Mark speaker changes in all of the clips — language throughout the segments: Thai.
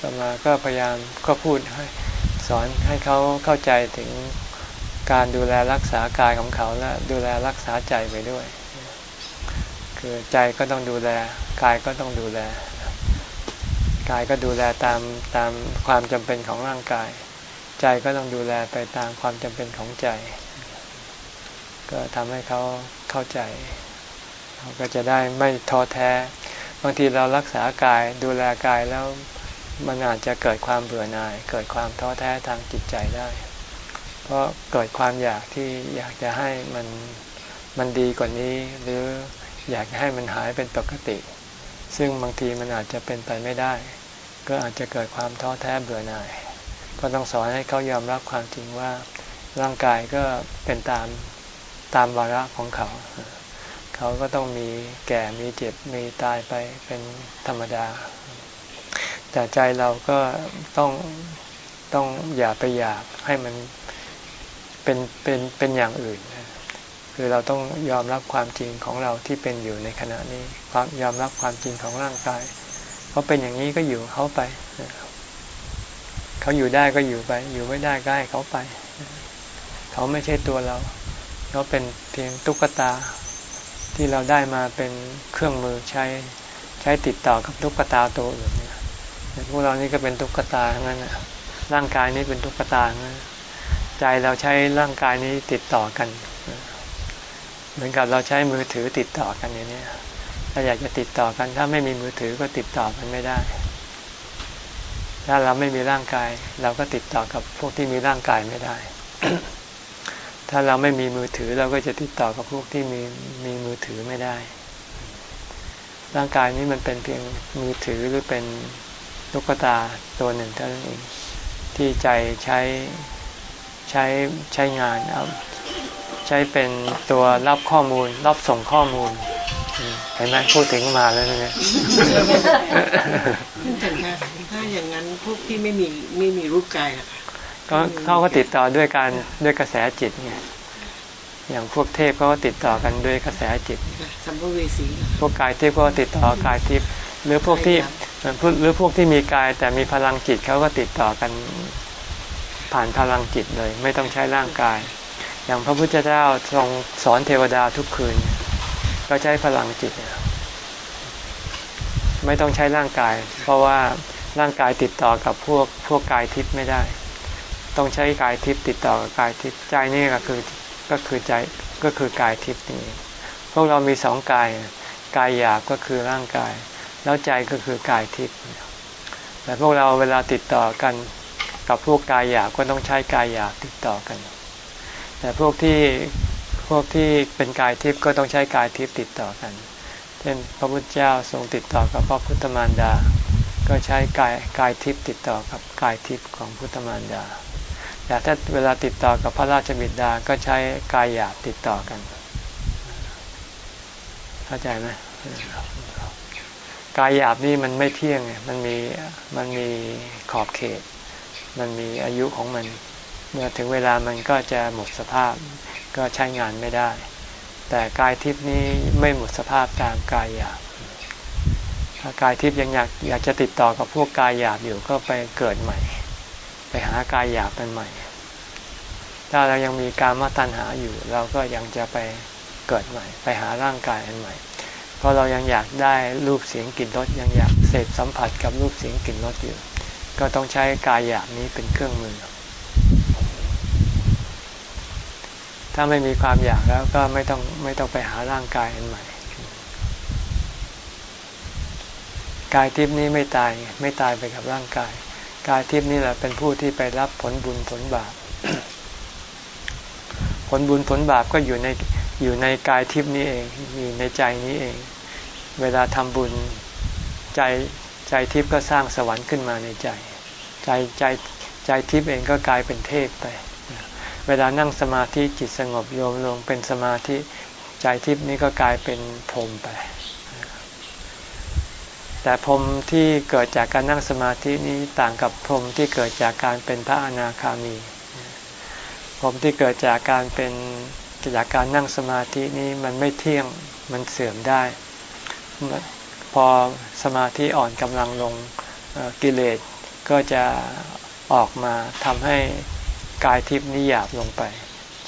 Speaker 1: ต่อมาก็พยายามก็พูดให้สอนให้เขาเข้าใจถึงการดูแลรักษากายของเขาและดูแลรักษาใจไปด้วย คือใจก็ต้องดูแลกายก็ต้องดูแลกายก็ดูแลตามตามความจำเป็นของร่างกาย ใจก็ต้องดูแลไปตามความจำเป็นของใจ ก็ทำให้เขาเข้าใจเขาก็จะได้ไม่ท้อแท้ บางทีเรารักษากายดูแลกายแล้ว มันอาจจะเกิดความเบื่อหน่าย เกิดความท้อแท้ทางจิตใจได้ เพราะเกิดความอยากที่อยากจะให้มันมันดีกว่านี้ หรืออยากให้มันหายเป็นปกติ ซึ่งบางทีมันอาจจะเป็นไปไม่ได้ ก็อาจจะเกิดความท้อแท้เบื่อหน่าย ก็ต้องสอนให้เขายอมรับความจริงว่าร่างกายก็เป็นตามตามวาระของเขา เขาก็ต้องมีแก่มีเจ็บมีตายไปเป็นธรรมดา แต่ใจเราก็ต้องต้องอย่าไปอยากให้มันเป็นเป็นเป็นอย่างอื่น คือเราต้องยอมรับความจริงของเราที่เป็นอยู่ในขณะนี้ ความยอมรับความจริงของร่างกายเขาเป็นอย่างนี้ก็อยู่เขาไป เขาอยู่ได้ก็อยู่ไป อยู่ไม่ได้ก็ให้เขาไป เขาไม่ใช่ตัวเรา เขาเป็นเพียงตุ๊กตาที่เราได้มาเป็นเครื่องมือใช้ใช้ติดต่อกับตุ๊กตาตัวอื่นเนี่ย พวกเรานี่ก็เป็นตุ๊กตาทั้งนั้นนะร่างกายนี้เป็นตุ๊กตาใจเราใช้ร่างกายนี้ติดต่อกัน เหมือนกับเราใช้มือถือติดต่อกันอย่างนี้ถ้าอยากจะติดต่อกัน ถ้าไม่มีมือถือก็ติดต่อกันไม่ได้ ถ้าเราไม่มีร่างกาย เราก็ติดต่อกับพวกที่มีร่างกายไม่ได้ ถ้าเราไม่มีมือถือเราก็จะติดต่อกับพวกที่มีมีมือถือไม่ได้ ร่างกายนี้มันเป็นเพียงมือถือหรือเป็น ลูกตาตัวหนึ่งเท่านั้นเองที่ใจใช้ใช้ใช้งานเอาใช้เป็นตัวรับข้อมูล รับส่งข้อมูลเห็นไหมพูดถึงมาแล้วเนี่ย
Speaker 2: ถ้าอย่างนั้นพวกที่ไม่มีไม่มีรูปกายล่ะ
Speaker 1: ก็เขาก็ติดต่อด้วยการด้วยกระแสจิตไงอย่างพวกเทพเขาก็ติดต่อกันด้วยกระแสจิต
Speaker 2: สัมภเวสี
Speaker 1: พวกกายเทพก็ติดต่อกายทิพย์หรือพวกที่ หรือพวกที่มีกายแต่มีพลังจิตเขาก็ติดต่อกันผ่านพลังจิตเลย ไม่ต้องใช้ร่างกาย อย่างพระพุทธเจ้าทรงสอนเทวดาทุกคืน ก็ใช้พลังจิต ไม่ต้องใช้ร่างกาย เพราะว่าร่างกายติดต่อกับพวกพวกกายทิพย์ไม่ได้ ต้องใช้กายทิพย์ติดต่อกับกายทิพย์ใจนี่ก็คือก็คือใจก็คือกายทิพย์นี่พวกเรามีสองกายกายหยาบก็คือร่างกาย แล้วใจก็คือกายทิพย์แต่พวกเราเวลาติดต่อกันกับพวกกายหยาบก็ต้องใช้กายหยาบติดต่อกัน แต่พวกที่พวกที่เป็นกายทิพย์ก็ต้องใช้กายทิพย์ติดต่อกัน เช่นพระพุทธเจ้าทรงติดต่อกับพระพุทธมารดา ก็ใช้กายกายทิพย์ติดต่อกับกายทิพย์ของพุทธมารดา แต่ถ้าเวลาติดต่อกับพระราชบิดา ก็ใช้กายหยาบติดต่อกัน เข้าใจไหม กายหยาบนี่มันไม่เที่ยง มันมีมันมีขอบเขต มันมีอายุของมัน เมื่อถึงเวลามันก็จะหมดสภาพ ก็ใช้งานไม่ได้ แต่กายทิพย์นี้ไม่หมดสภาพตามกายหยาบ ถ้ากายทิพย์ยังอยากอยากจะติดต่อกับพวกกายหยาบอยู่ก็ไปเกิดใหม่ ไปหากายหยาบเป็นใหม่ ถ้าเรายังมีการมาตัณหาอยู่ เราก็ยังจะไปเกิดใหม่ ไปหาร่างกายอันใหม่ เพราะเรายังอยากได้รูปเสียงกลิ่นรสยังอยากเสพสัมผัสกับรูปเสียงกลิ่นรสอยู่ ก็ต้องใช้กายหยาบนี้เป็นเครื่องมือ ถ้าไม่มีความอยากแล้วก็ไม่ต้องไม่ต้องไปหาร่างกายอันใหม่ กายทิพย์นี้ไม่ตายไม่ตายไปกับร่างกาย กายทิพย์นี่แหละเป็นผู้ที่ไปรับผลบุญผลบาปผลบุญผลบาปก็อยู่ในอยู่ในกายทิพย์นี้เอง อยู่ในใจนี้เอง เวลาทำบุญใจใจทิพย์ก็สร้างสวรรค์ขึ้นมาในใจ ใจใจใจทิพย์เองก็กลายเป็นเทพไป เวลานั่งสมาธิจิตสงบโยมลงเป็นสมาธิใจทิพย์นี้ก็กลายเป็นพรมไป แต่พรมที่เกิดจากการนั่งสมาธินี้ต่างกับพรมที่เกิดจากการเป็นพระอนาคามี พรมที่เกิดจากการเป็นจากการนั่งสมาธินี้มันไม่เที่ยงมันเสื่อมได้ พอสมาธิอ่อนกำลังลงกิเลสก็จะออกมาทำให้กายทิพย์นี้หยาบลงไป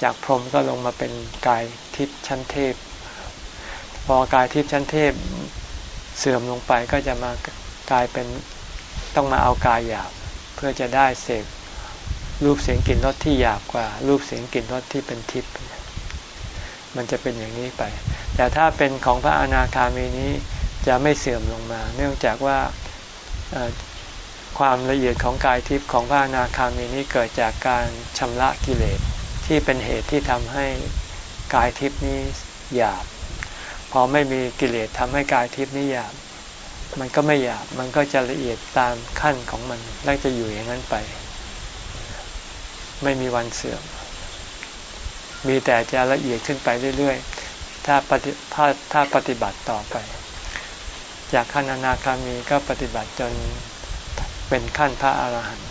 Speaker 1: จากพรหมก็ลงมาเป็นกายทิพย์ชั้นเทพ พอกายทิพย์ชั้นเทพเสื่อมลงไปก็จะมากลายเป็นต้องมาเอากายหยาบ เพื่อจะได้เสพรูปเสียงกลิ่นรสที่หยาบกว่า รูปเสียงกลิ่นรสที่เป็นทิพย์มันจะเป็นอย่างนี้ไป แต่ถ้าเป็นของพระอนาคามีนี้จะไม่เสื่อมลงมา เนื่องจากว่าความละเอียดของกายทิพย์ของพระอนาคามีนี้เกิดจากการชำระกิเลสที่เป็นเหตุที่ทำให้กายทิพย์นี้หยาบ พอไม่มีกิเลสทำให้กายทิพย์นี้หยาบ มันก็ไม่หยาบ มันก็จะละเอียดตามขั้นของมันและจะอยู่อย่างนั้นไป ไม่มีวันเสื่อม มีแต่จะละเอียดขึ้นไปเรื่อยๆ ถ้าปฏิถ้าถ้าปฏิบัติต่อไป จากขั้นอนาคามีก็ปฏิบัติจนเป็นขั้นพระอาหารหันต์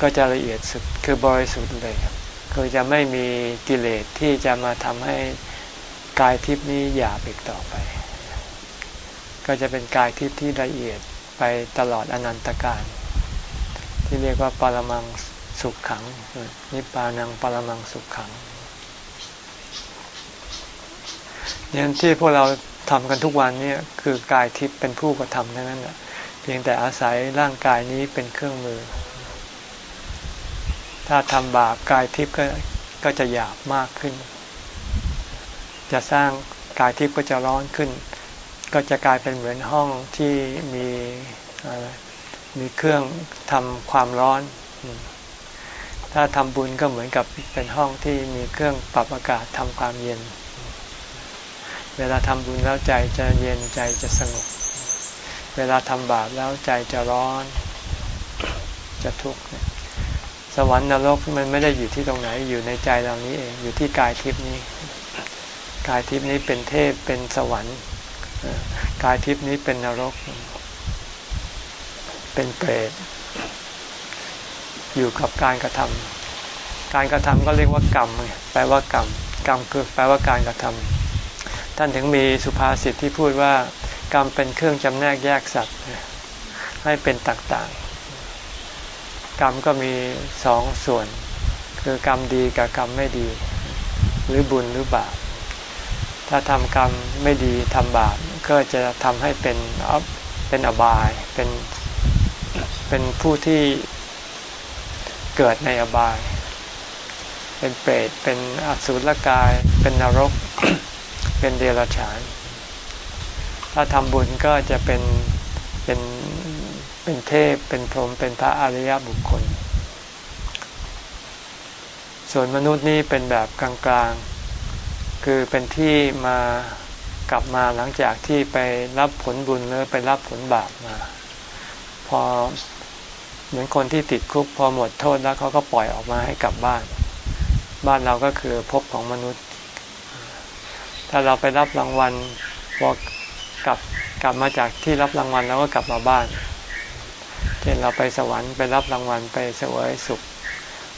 Speaker 1: ก็จะละเอียดสุดคือบริสุทธิ์เลยคือจะไม่มีกิเลสที่จะมาทำให้กายทิพนี้หยาบอีกต่อไป ก็จะเป็นกายทิพย์ที่ละเอียดไปตลอดอนันตการ ที่เรียกว่าปรมังสุขขัง นิปานังปรมังสุขขัง เนี่ยที่พวกเราทำกันทุกวันนี้คือกายทิพย์เป็นผู้กระทำเท่านั้นแหละพียงแต่อาศัยร่างกายนี้เป็นเครื่องมือ ถ้าทำบาปกายทิพย์ก็ก็จะหยาบมากขึ้น จะสร้างกายทิพย์ก็จะร้อนขึ้น ก็จะกลายเป็นเหมือนห้องที่มีมีเครื่องทำความร้อนถ้าทำบุญก็เหมือนกับเป็นห้องที่มีเครื่องปรับอากาศทำความเย็น เวลาทำบุญแล้วใจจะเย็นใจจะสงบ เวลาทำบาปแล้วใจจะร้อน จะทุกข์สวรรค์นรกมันไม่ได้อยู่ที่ตรงไหนอยู่ในใจเรานี้เองอยู่ที่กายทิพนี้ กายทิพนี้เป็นเทพเป็นสวรรค์กายทิพนี้เป็นนรก เป็นเปรตอยู่กับการกระทำการกระทำก็เรียกว่ากรรมแปลว่ากรรม กรรมคือแปลว่าการกระทำ ท่านถึงมีสุภาษิตที่พูดว่ากรรมเป็นเครื่องจำแนกแยกสัตว์ให้เป็นต่างๆ กรรมก็มีสองส่วน คือกรรมดีกับกรรมไม่ดี หรือบุญหรือบาปถ้าทำกรรมไม่ดีทำบาปก็จะทำให้เป็นเป็นอบายเป็นเป็นผู้ที่เกิดในอบาย เป็นเปรตเป็นอสุรกาย เป็นนรก เป็นเดรัจฉาน ถ้าทำบุญก็จะเป็นเป็นเป็นเทพเป็นพรหมเป็นพระอริยบุคคล ส่วนมนุษย์นี่เป็นแบบกลางๆ คือเป็นที่มากลับมาหลังจากที่ไปรับผลบุญหรือไปรับผลบาปมา พอเหมือนคนที่ติดคุกพอหมดโทษแล้วเขาก็ปล่อยออกมาให้กลับบ้าน บ้านเราก็คือภพของมนุษย์ ถ้าเราไปรับรางวัลพอกลับกลับมาจากที่รับรางวัลแล้วก็กลับมาบ้าน เช่นเราไปสวรรค์ไปรับรางวัลไปเสวยสุข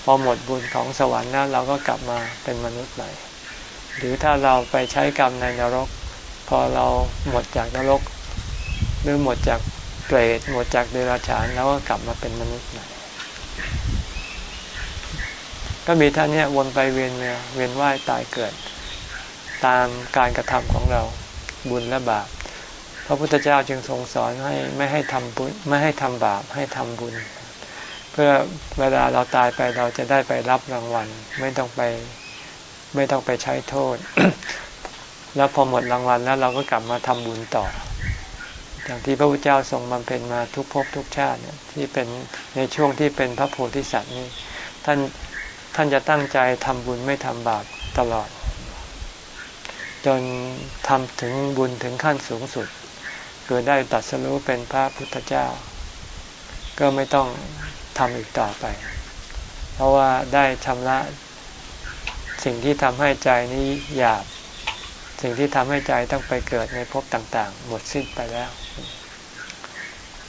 Speaker 1: พอหมดบุญของสวรรค์นั้นเราก็กลับมาเป็นมนุษย์ใหม่ หรือถ้าเราไปใช้กรรมในนรก พอเราหมดจากนรก หรือหมดจากเปรตหมดจากเดรัจฉานแล้วก็กลับมาเป็นมนุษย์ใหม่ก็มีท่านนี้วนไปเวียนเวียนว่ายตายเกิด ตามการกระทำของเราบุญและบาป พระพุทธเจ้าจึงทรงสอนให้ไม่ให้ทำบุญไม่ให้ทำบาปให้ทำบุญ เพื่อเวลาเราตายไปเราจะได้ไปรับรางวัล ไม่ต้องไปไม่ต้องไปใช้โทษ แล้วพอหมดรางวัลแล้วเราก็กลับมาทำบุญต่อ อย่างที่พระพุทธเจ้าทรงบำเพ็ญมาทุกภพทุกชาติเนี่ยที่เป็นในช่วงที่เป็นพระโพธิสัตว์นี่ท่านท่านจะตั้งใจทำบุญไม่ทำบาปตลอด จนทำถึงบุญถึงขั้นสูงสุด คือได้ตัดสรู้เป็นพระพุทธเจ้า ก็ไม่ต้องทำอีกต่อไป เพราะว่าได้ชำระสิ่งที่ทำให้ใจนี้หยาบ สิ่งที่ทำให้ใจต้องไปเกิดในภพต่างๆ หมดสิ้นไปแล้ว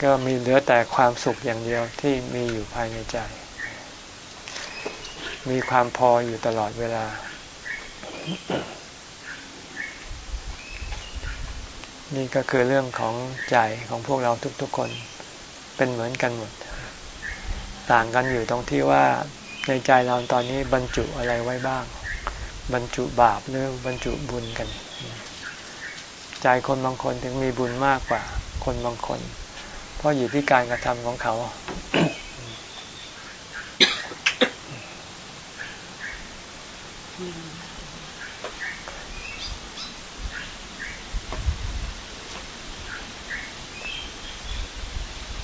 Speaker 1: ก็มีเหลือแต่ความสุขอย่างเดียวที่มีอยู่ภายในใจ มีความพออยู่ตลอดเวลา นี่ก็คือเรื่องของใจของพวกเราทุกๆคนเป็นเหมือนกันหมด ต่างกันอยู่ตรงที่ว่าในใจเราตอนนี้บรรจุอะไรไว้บ้าง บรรจุบาปหรือบรรจุบุญกัน ใจคนบางคนถึงมีบุญมากกว่าคนบางคน เพราะอยู่ที่การกระทำของเขา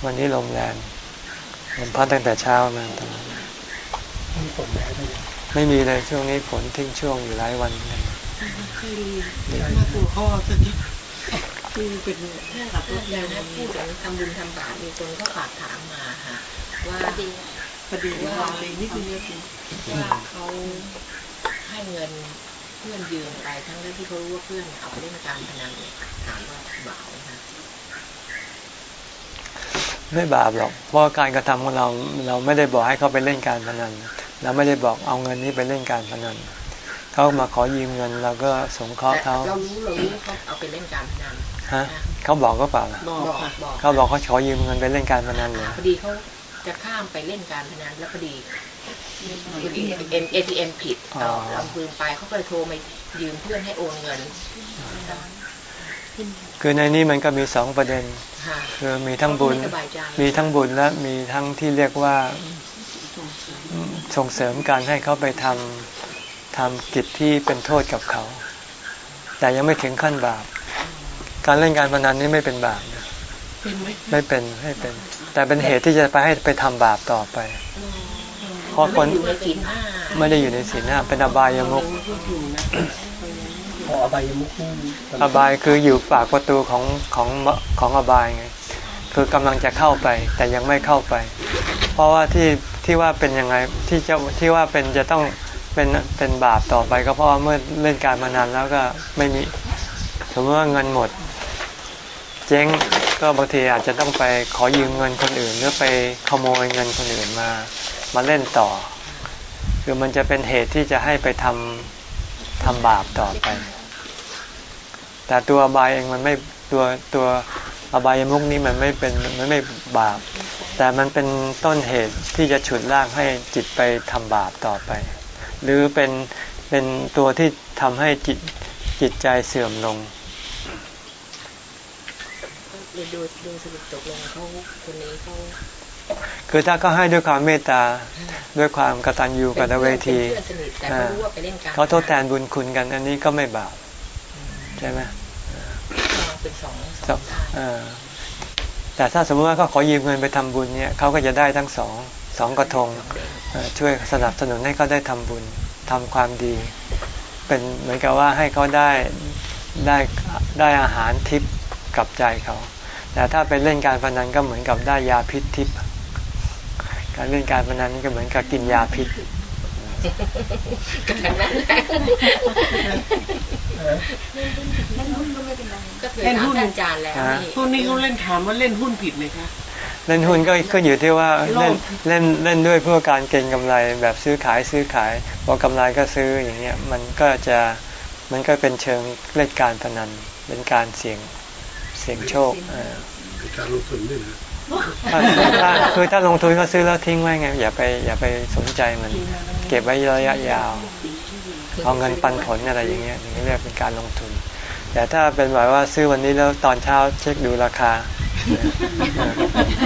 Speaker 1: วันนี้ลมแรงลมพัดตั้งแต่เช้ามาตลอด
Speaker 3: ไม่มี
Speaker 1: เลยช่วงนี้ฝนทิ้งช่วงอยู่หลายวันเหมือนกัน
Speaker 2: คือมาตัวข้อสักทีคือเป็น
Speaker 4: เรื่องกับพวเรานะพูดถึงทำบุญทำบาปมีคนก็ฝากถามมาค่ะว่า
Speaker 2: ประเด็นว่าอะไรนี่คือเนี่
Speaker 4: ว่าเขาให้เงินเพื่อนยืมไปทั้งที่เขารู้ว่าเพื่อนเอาไปเล่นการพนันเนี่ยถามว่าบาปไหมคะ
Speaker 1: ไม่บาปหรอก เพราะการกระทำของเราเราไม่ได้บอกให้เขาไปเล่นการพนันเราไม่ได้บอกเอาเงินนี้ไปเล่นการพนันเขามาขอยืมเงินเราก็สงเคราะห์เขา
Speaker 4: เรารู้เรารู้เขาเอาไปเล่นการพนัน
Speaker 1: ฮะเขาบอกก็เปล่าล่ะ
Speaker 2: บอก
Speaker 4: บอก
Speaker 2: ค่ะ
Speaker 4: บอก
Speaker 1: เขาบอกเขาขอยืมเงินไปเล่นการพนันเลย
Speaker 4: พอดีเขาจะข้ามไปเล่นการพนันแล้วพอดีพอดีเอ็มเอทีเอ็มติดเราเราลืมไปเขาก็เลยโทรมายืมเพื่อนให้โอนเงิน
Speaker 1: คือในนี้มันก็มีสองประเด็น
Speaker 4: ค่ะ
Speaker 1: คือมีทั้งบุญ
Speaker 4: เขาไม่สบายใจ
Speaker 1: มีทั้งบุญและมีทั้งที่เรียกว่าส่งเสริมการให้เขาไปทำทำกิจที่เป็นโทษกับเขา แต่ยังไม่ถึงขั้นบาป การเล่นการพนันนี่ไม่เป็นบาปนะ
Speaker 2: เป็นไหม
Speaker 1: ไม่เป็นไม่เป็น แต่เป็นเหตุที่จะไปให้ไปทำบาปต่อไปเพราะคน
Speaker 4: ไม่อยู่ในศีลห้า
Speaker 1: ไม่ได้อยู่ในศีลห้าเป็นอบายมุข
Speaker 2: พูด อ
Speaker 3: บายมุกนี่
Speaker 1: อบายคืออยู่ปากประตูของของของอบายไง คือกำลังจะเข้าไปแต่ยังไม่เข้าไป เพราะว่าที่ที่ว่าเป็นยังไงที่จะที่ว่าเป็นจะต้องเป็นเป็นบาปต่อไปก็เพราะเมื่อเล่นการมานานแล้วก็ไม่มีสมมติว่าเงินหมด เจ๊งก็บางทีอาจจะต้องไปขอยืมเงินคนอื่น หรือไปขโมยเงินคนอื่นมา มาเล่นต่อ คือมันจะเป็นเหตุที่จะให้ไปทำทำบาปต่อไป แต่ตัวอบายเองมันไม่ตัวตัวอบายมุกนี้มันไม่เป็นมันไม่บาป แต่มันเป็นต้นเหตุที่จะฉุดลากให้จิตไปทำบาปต่อไป หรือเป็นเป็นตัวที่ทำให้จิตจิตใจเสื่อมลง
Speaker 4: เลยดูดูสรุปตกลงเขาคนนี้เขา
Speaker 1: คือถ้าเขาให้ด้วยความเมตตาด้วยความกตัญญูกตเวที
Speaker 4: เป็นเพื่อนสนิทแต่เขารู้ว่าไปเล่นการ
Speaker 1: เขาทดแทนบุญคุณกัน อันนี้ก็ไม่บาป ใช่ไหม
Speaker 4: เป็นสองส
Speaker 1: ครั
Speaker 4: อบงด้าน
Speaker 1: เออแต่ถ้าสมมติว่าเขาขอยืมเงินไปทำบุญเนี่ยเขาก็จะได้ทั้งสองสองกระทงเอ่อช่วยสนับสนุนให้เขาได้ทำบุญทำความดี เป็นเหมือนกับว่าให้เขาได้ได้ได้อาหารทิพย์กับใจเขาแต่ถ้าไปเล่นการพนันก็เหมือนกับได้ยาพิษทิพย์การเล่นการพนันก็เหมือนกับกินยาพิษ
Speaker 4: กันนั้นก็เคยถามท่านอาจารย์แล้วนี่
Speaker 2: พวกนี้เขาเล่นถามว่าเล่นหุ้นผิดไหมคะ
Speaker 1: เล่นหุ้นก็ก็อยู่ที่ว่าเล่น
Speaker 2: โลภ
Speaker 1: เล่นเล่นด้วยเพื่อการเก็งกำไรแบบซื้อขายซื้อขายพอกำไรก็ซื้ออย่างเงี้ยมันก็จะมันก็เป็นเชิงเล่นการพนันเป็นการเสี่ยงเสี่ยงโชคเออ
Speaker 3: การลงทุนด้วยนะ
Speaker 1: ถ้าถ้าคือถ้าลงทุนก็ซื้อแล้วทิ้งไว้ไงอย่าไปอย่าไปสนใจมัน เก็บไว้ระยะยาว เอาเงินปันผลอะไรอย่างเงี้ยถึงเรียกเป็นการลงทุน แต่ถ้าเป็นแบบว่าซื้อวันนี้แล้วตอนเช้าเช็คดูราคา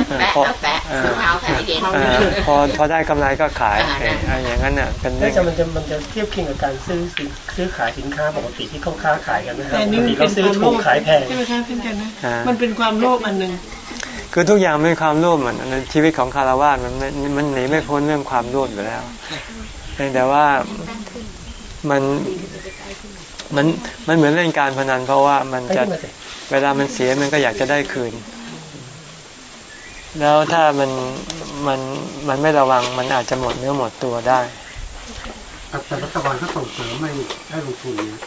Speaker 4: แปะ
Speaker 1: พอ
Speaker 4: เอาแปะ
Speaker 1: เอ
Speaker 4: ซื้
Speaker 1: อ
Speaker 4: อเท้าแผลเย็น
Speaker 1: เออพอพอได้กำไรก็ขาย
Speaker 4: อ่า
Speaker 1: เอออะไรอย่างนั้นน่ะเป็น
Speaker 3: น่า
Speaker 1: เรื่อง
Speaker 3: จะมันจะมันจะเทียบเคียงกับการซื้อสินซื้อขายสินค้าปกติที่เขาค้าขายกันนะครั
Speaker 2: แต่
Speaker 3: บ
Speaker 2: นี่
Speaker 3: บาง
Speaker 2: มั
Speaker 3: ที
Speaker 2: นเป็
Speaker 3: เขา
Speaker 2: น
Speaker 3: ซื้อ
Speaker 2: ความโล
Speaker 3: ถูก
Speaker 2: ภ
Speaker 3: ขายแพง
Speaker 2: ใช่ไหมคะพี่กันนะ
Speaker 1: อ่า
Speaker 2: มันเป็นความโลภอันหนึ่ง
Speaker 1: คือทุกอย่างเป็นความโลภเหมือนในชีวิตของคารวะมันไม่มันหนีไม่พ้นเรื่องความโลภอยู่แล้วเพียงแต่ว่ามันมันมันเหมือนเล่นการพนันเพราะว่ามันจะ
Speaker 3: ให้ขึ้นมาสิ
Speaker 1: เวลามันเสียมันก็อยากจะได้คืน แล้วถ้ามันมันมันไม่ระวังมันอาจจะหมดเนื้อหมดตัวได้
Speaker 3: แต่รัฐบาลก็ส่งเสริมไม่ให้ลงทุนนะ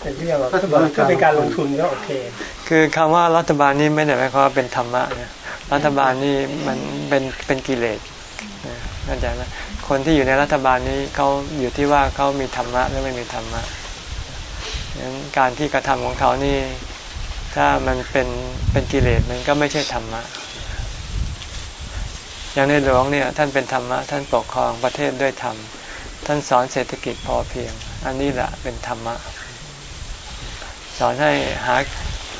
Speaker 3: แต่ที่เราก็เป็นการลงทุนก็โอเค
Speaker 1: คือคำว่ารัฐบาลนี่ไม่ได้หมายความว่าเป็นธรรมะนะ รัฐบาลนี่มันเป็นเป็นกิเลสนะเข้าใจไหมคนที่อยู่ในรัฐบาลนี้เขาอยู่ที่ว่าเขามีธรรมะหรือไม่มีธรรมะฉะนั้นการที่กระทำของเขานี่ ถ้ามันเป็นเป็นกิเลสมันก็ไม่ใช่ธรรมะ อย่างในหลวงเนี่ย ท่านเป็นธรรมะ ท่านปกครองประเทศด้วยธรรม ท่านสอนเศรษฐกิจพอเพียง อันนี้แหละเป็นธรรมะ สอนให้หา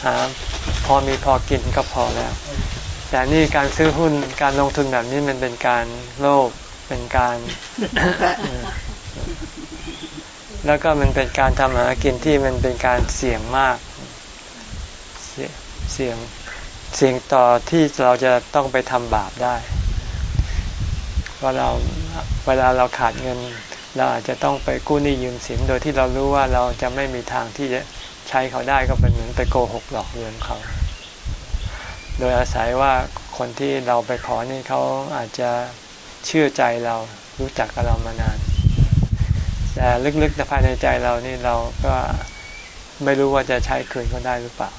Speaker 1: หาพอมีพอกินก็พอแล้ว แต่นี่การซื้อหุ้นการลงทุนแบบนี้มันเป็นการโลภเป็นการ แล้วก็มันเป็นการทำหากินที่มันเป็นการเสี่ยงมากเสี่ยเสี่ยงเสี่ยงต่อที่เราจะต้องไปทำบาปได้ว่าเราเวลาเราขาดเงิน เราอาจจะต้องไปกู้หนี้ยืมสินโดยที่เรารู้ว่าเราจะไม่มีทางที่จะใช้เขาได้ก็เป็นเหมือนไปโกหกหลอกลวงเขา โดยอาศัยว่าคนที่เราไปขอนี่เขาอาจจะเชื่อใจเรารู้จักกับเรามานาน แต่ลึกๆภายในใจเรานี่เราก็ไม่รู้ว่าจะใช้คืนเขาได้หรือเปล่า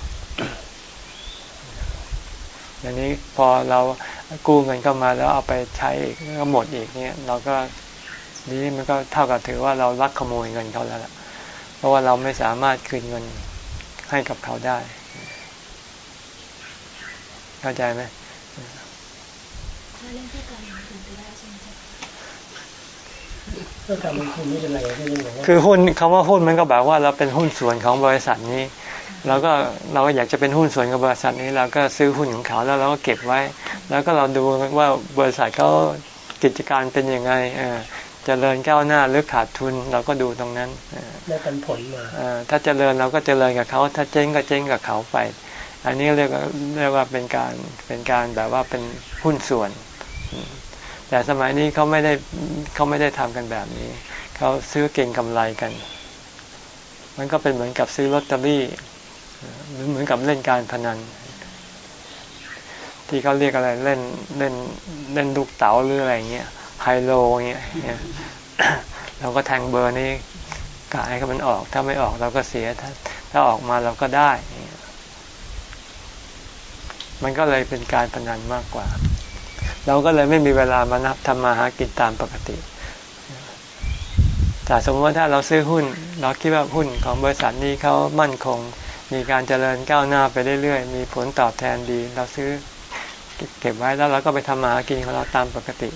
Speaker 1: อย่างนี้พอเรากู้เงินเข้ามาแล้วเอาไปใช้อีกก็หมดอีกเนี่ยเราก็นี้มันก็เท่ากับถือว่าเราลักขโมยเงินเขาแล้วล่ะเพราะว่าเราไม่สามารถคืนเงินให้กับเขาได้ เข้าใจไหม
Speaker 5: ถ้าเล่นเพื่อการลงทุนไปได้ใช่ไหมจ๊ะ
Speaker 3: เรื่องการลงทุนไม่เป็นไรที่นี่บอกว่า
Speaker 1: คือหุ้นคำว่าหุ้นมันก็แบบว่าเราเป็นหุ้นส่วนของบริษัทนี้เราก็เราก็อยากจะเป็นหุ้นส่วนกับบริษัทนี้เราก็ซื้อหุ้นของเขาแล้วเราก็เก็บไว้ แล้วก็เราดูว่าบริษัทเขากิจการเป็นยังไงเออเจริญก้าวหน้าหรือขาดทุนเราก็ดูตรงนั้นเออ
Speaker 3: ได้ปันผลมา
Speaker 1: เออถ้าเจริญเราก็เจริญกับเขา ถ้าเจ๊งก็เจ๊งกับเขาไป อันนี้เรียกว่าเรียกว่าเป็นการเป็นการแบบว่าเป็นหุ้นส่วน แต่สมัยนี้เขาไม่ได้เขาไม่ได้ทำกันแบบนี้ เขาซื้อเก่งกำไรกัน มันก็เป็นเหมือนกับซื้อลอตเตอรี่หรือเหมือนกับเล่นการพนัน ที่เขาเรียกอะไรเล่นเล่นเล่นลูกเต๋าหรืออะไรเงี้ยไฮโลเงี้ยเราก็แทงเบอร์นี้กะให้มันออก ถ้าไม่ออกเราก็เสียถ้าถ้าออกมาเราก็ได้ มันก็เลยเป็นการพนันมากกว่า เราก็เลยไม่มีเวลามานับทำมาหากินตามปกติ แต่สมมติว่าถ้าเราซื้อหุ้น เราคิดว่าหุ้นของบริษัทนี้เขามั่นคง มีการเจริญก้าวหน้าไปเรื่อยๆ มีผลตอบแทนดี เราซื้อเก็บไว้แล้วเราก็ไปทำมาหากินของเราตามปกติ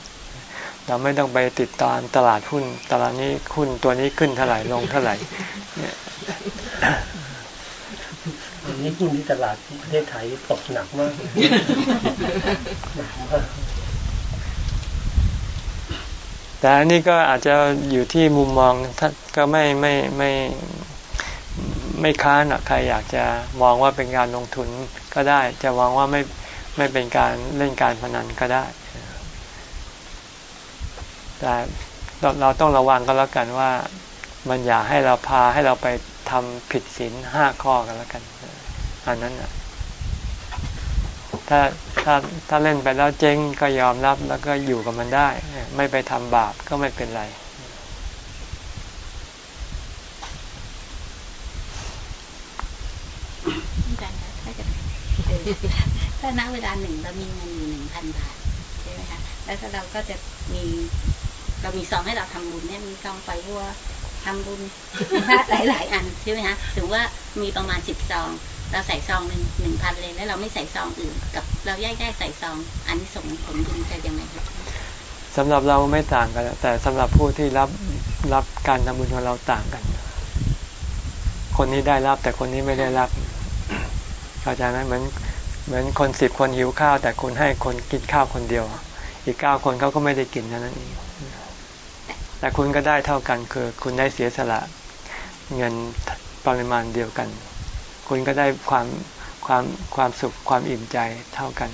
Speaker 1: เราไม่ต้องไปติดตามตลาดหุ้น ตลาดนี้หุ้นตัวนี้ขึ้นเท่าไหร่ลงเท่าไหร่
Speaker 3: อันนี้หุ้นที่ตลาดประเทศไทยตกหนักมากหนักมาก
Speaker 1: แต่อันนี้ก็อาจจะอยู่ที่มุมมองถ้าก็ไม่ไม่ไม่ไม่ค้านอะใครอยากจะมองว่าเป็นการลงทุนก็ได้ จะมองว่าไม่ไม่เป็นการเล่นการพนันก็ได้ แต่เราเราต้องระวังก็แล้วกันว่ามันอย่าให้เราพาให้เราไปทำผิดศีลห้าข้อกันแล้วกัน อันนั้นอะถ้าถ้าถ้าเล่นไปแล้วเจ๊งก็ยอมรับแล้วก็อยู่กับมันได้ ไม่ไปทำบาปก็ไม่เป็นไร
Speaker 5: ถ้าจะถ้าณเวลาหนึ่งเรามีเงินอยู่หนึ่งพันบาทใช่ไหมคะแล้วเราก็จะมีเรามีซองให้เราทำบุญเนี่ยมีซองไปวัวทำบุญหลายหลายอันใช่ไหมคะถือว่ามีประมาณสิบซอง เราใส่ซองหนึ่งหนึ่งพันเลยแล้วเราไม่ใส่ซองอื่น กับเราแยกแยกใส่ซองอันนี้ส่งผลบุญจะยังไงคะ
Speaker 1: สำหรับเราไม่ต่างกัน แต่สำหรับผู้ที่รับรับการทำบุญของเราต่างกัน คนนี้ได้รับแต่คนนี้ไม่ได้รับเข้าใจไหมเหมือนเหมือนคนสิบคนหิวข้าว แต่คุณให้คนกินข้าวคนเดียว อีกเก้าคนเขาก็ไม่ได้กินเท่านั้นเองแต่คุณก็ได้เท่ากันคือคุณได้เสียสละเงินปริมาณเดียวกัน คุณก็ได้ความความความสุขความอิ่มใจเท่ากัน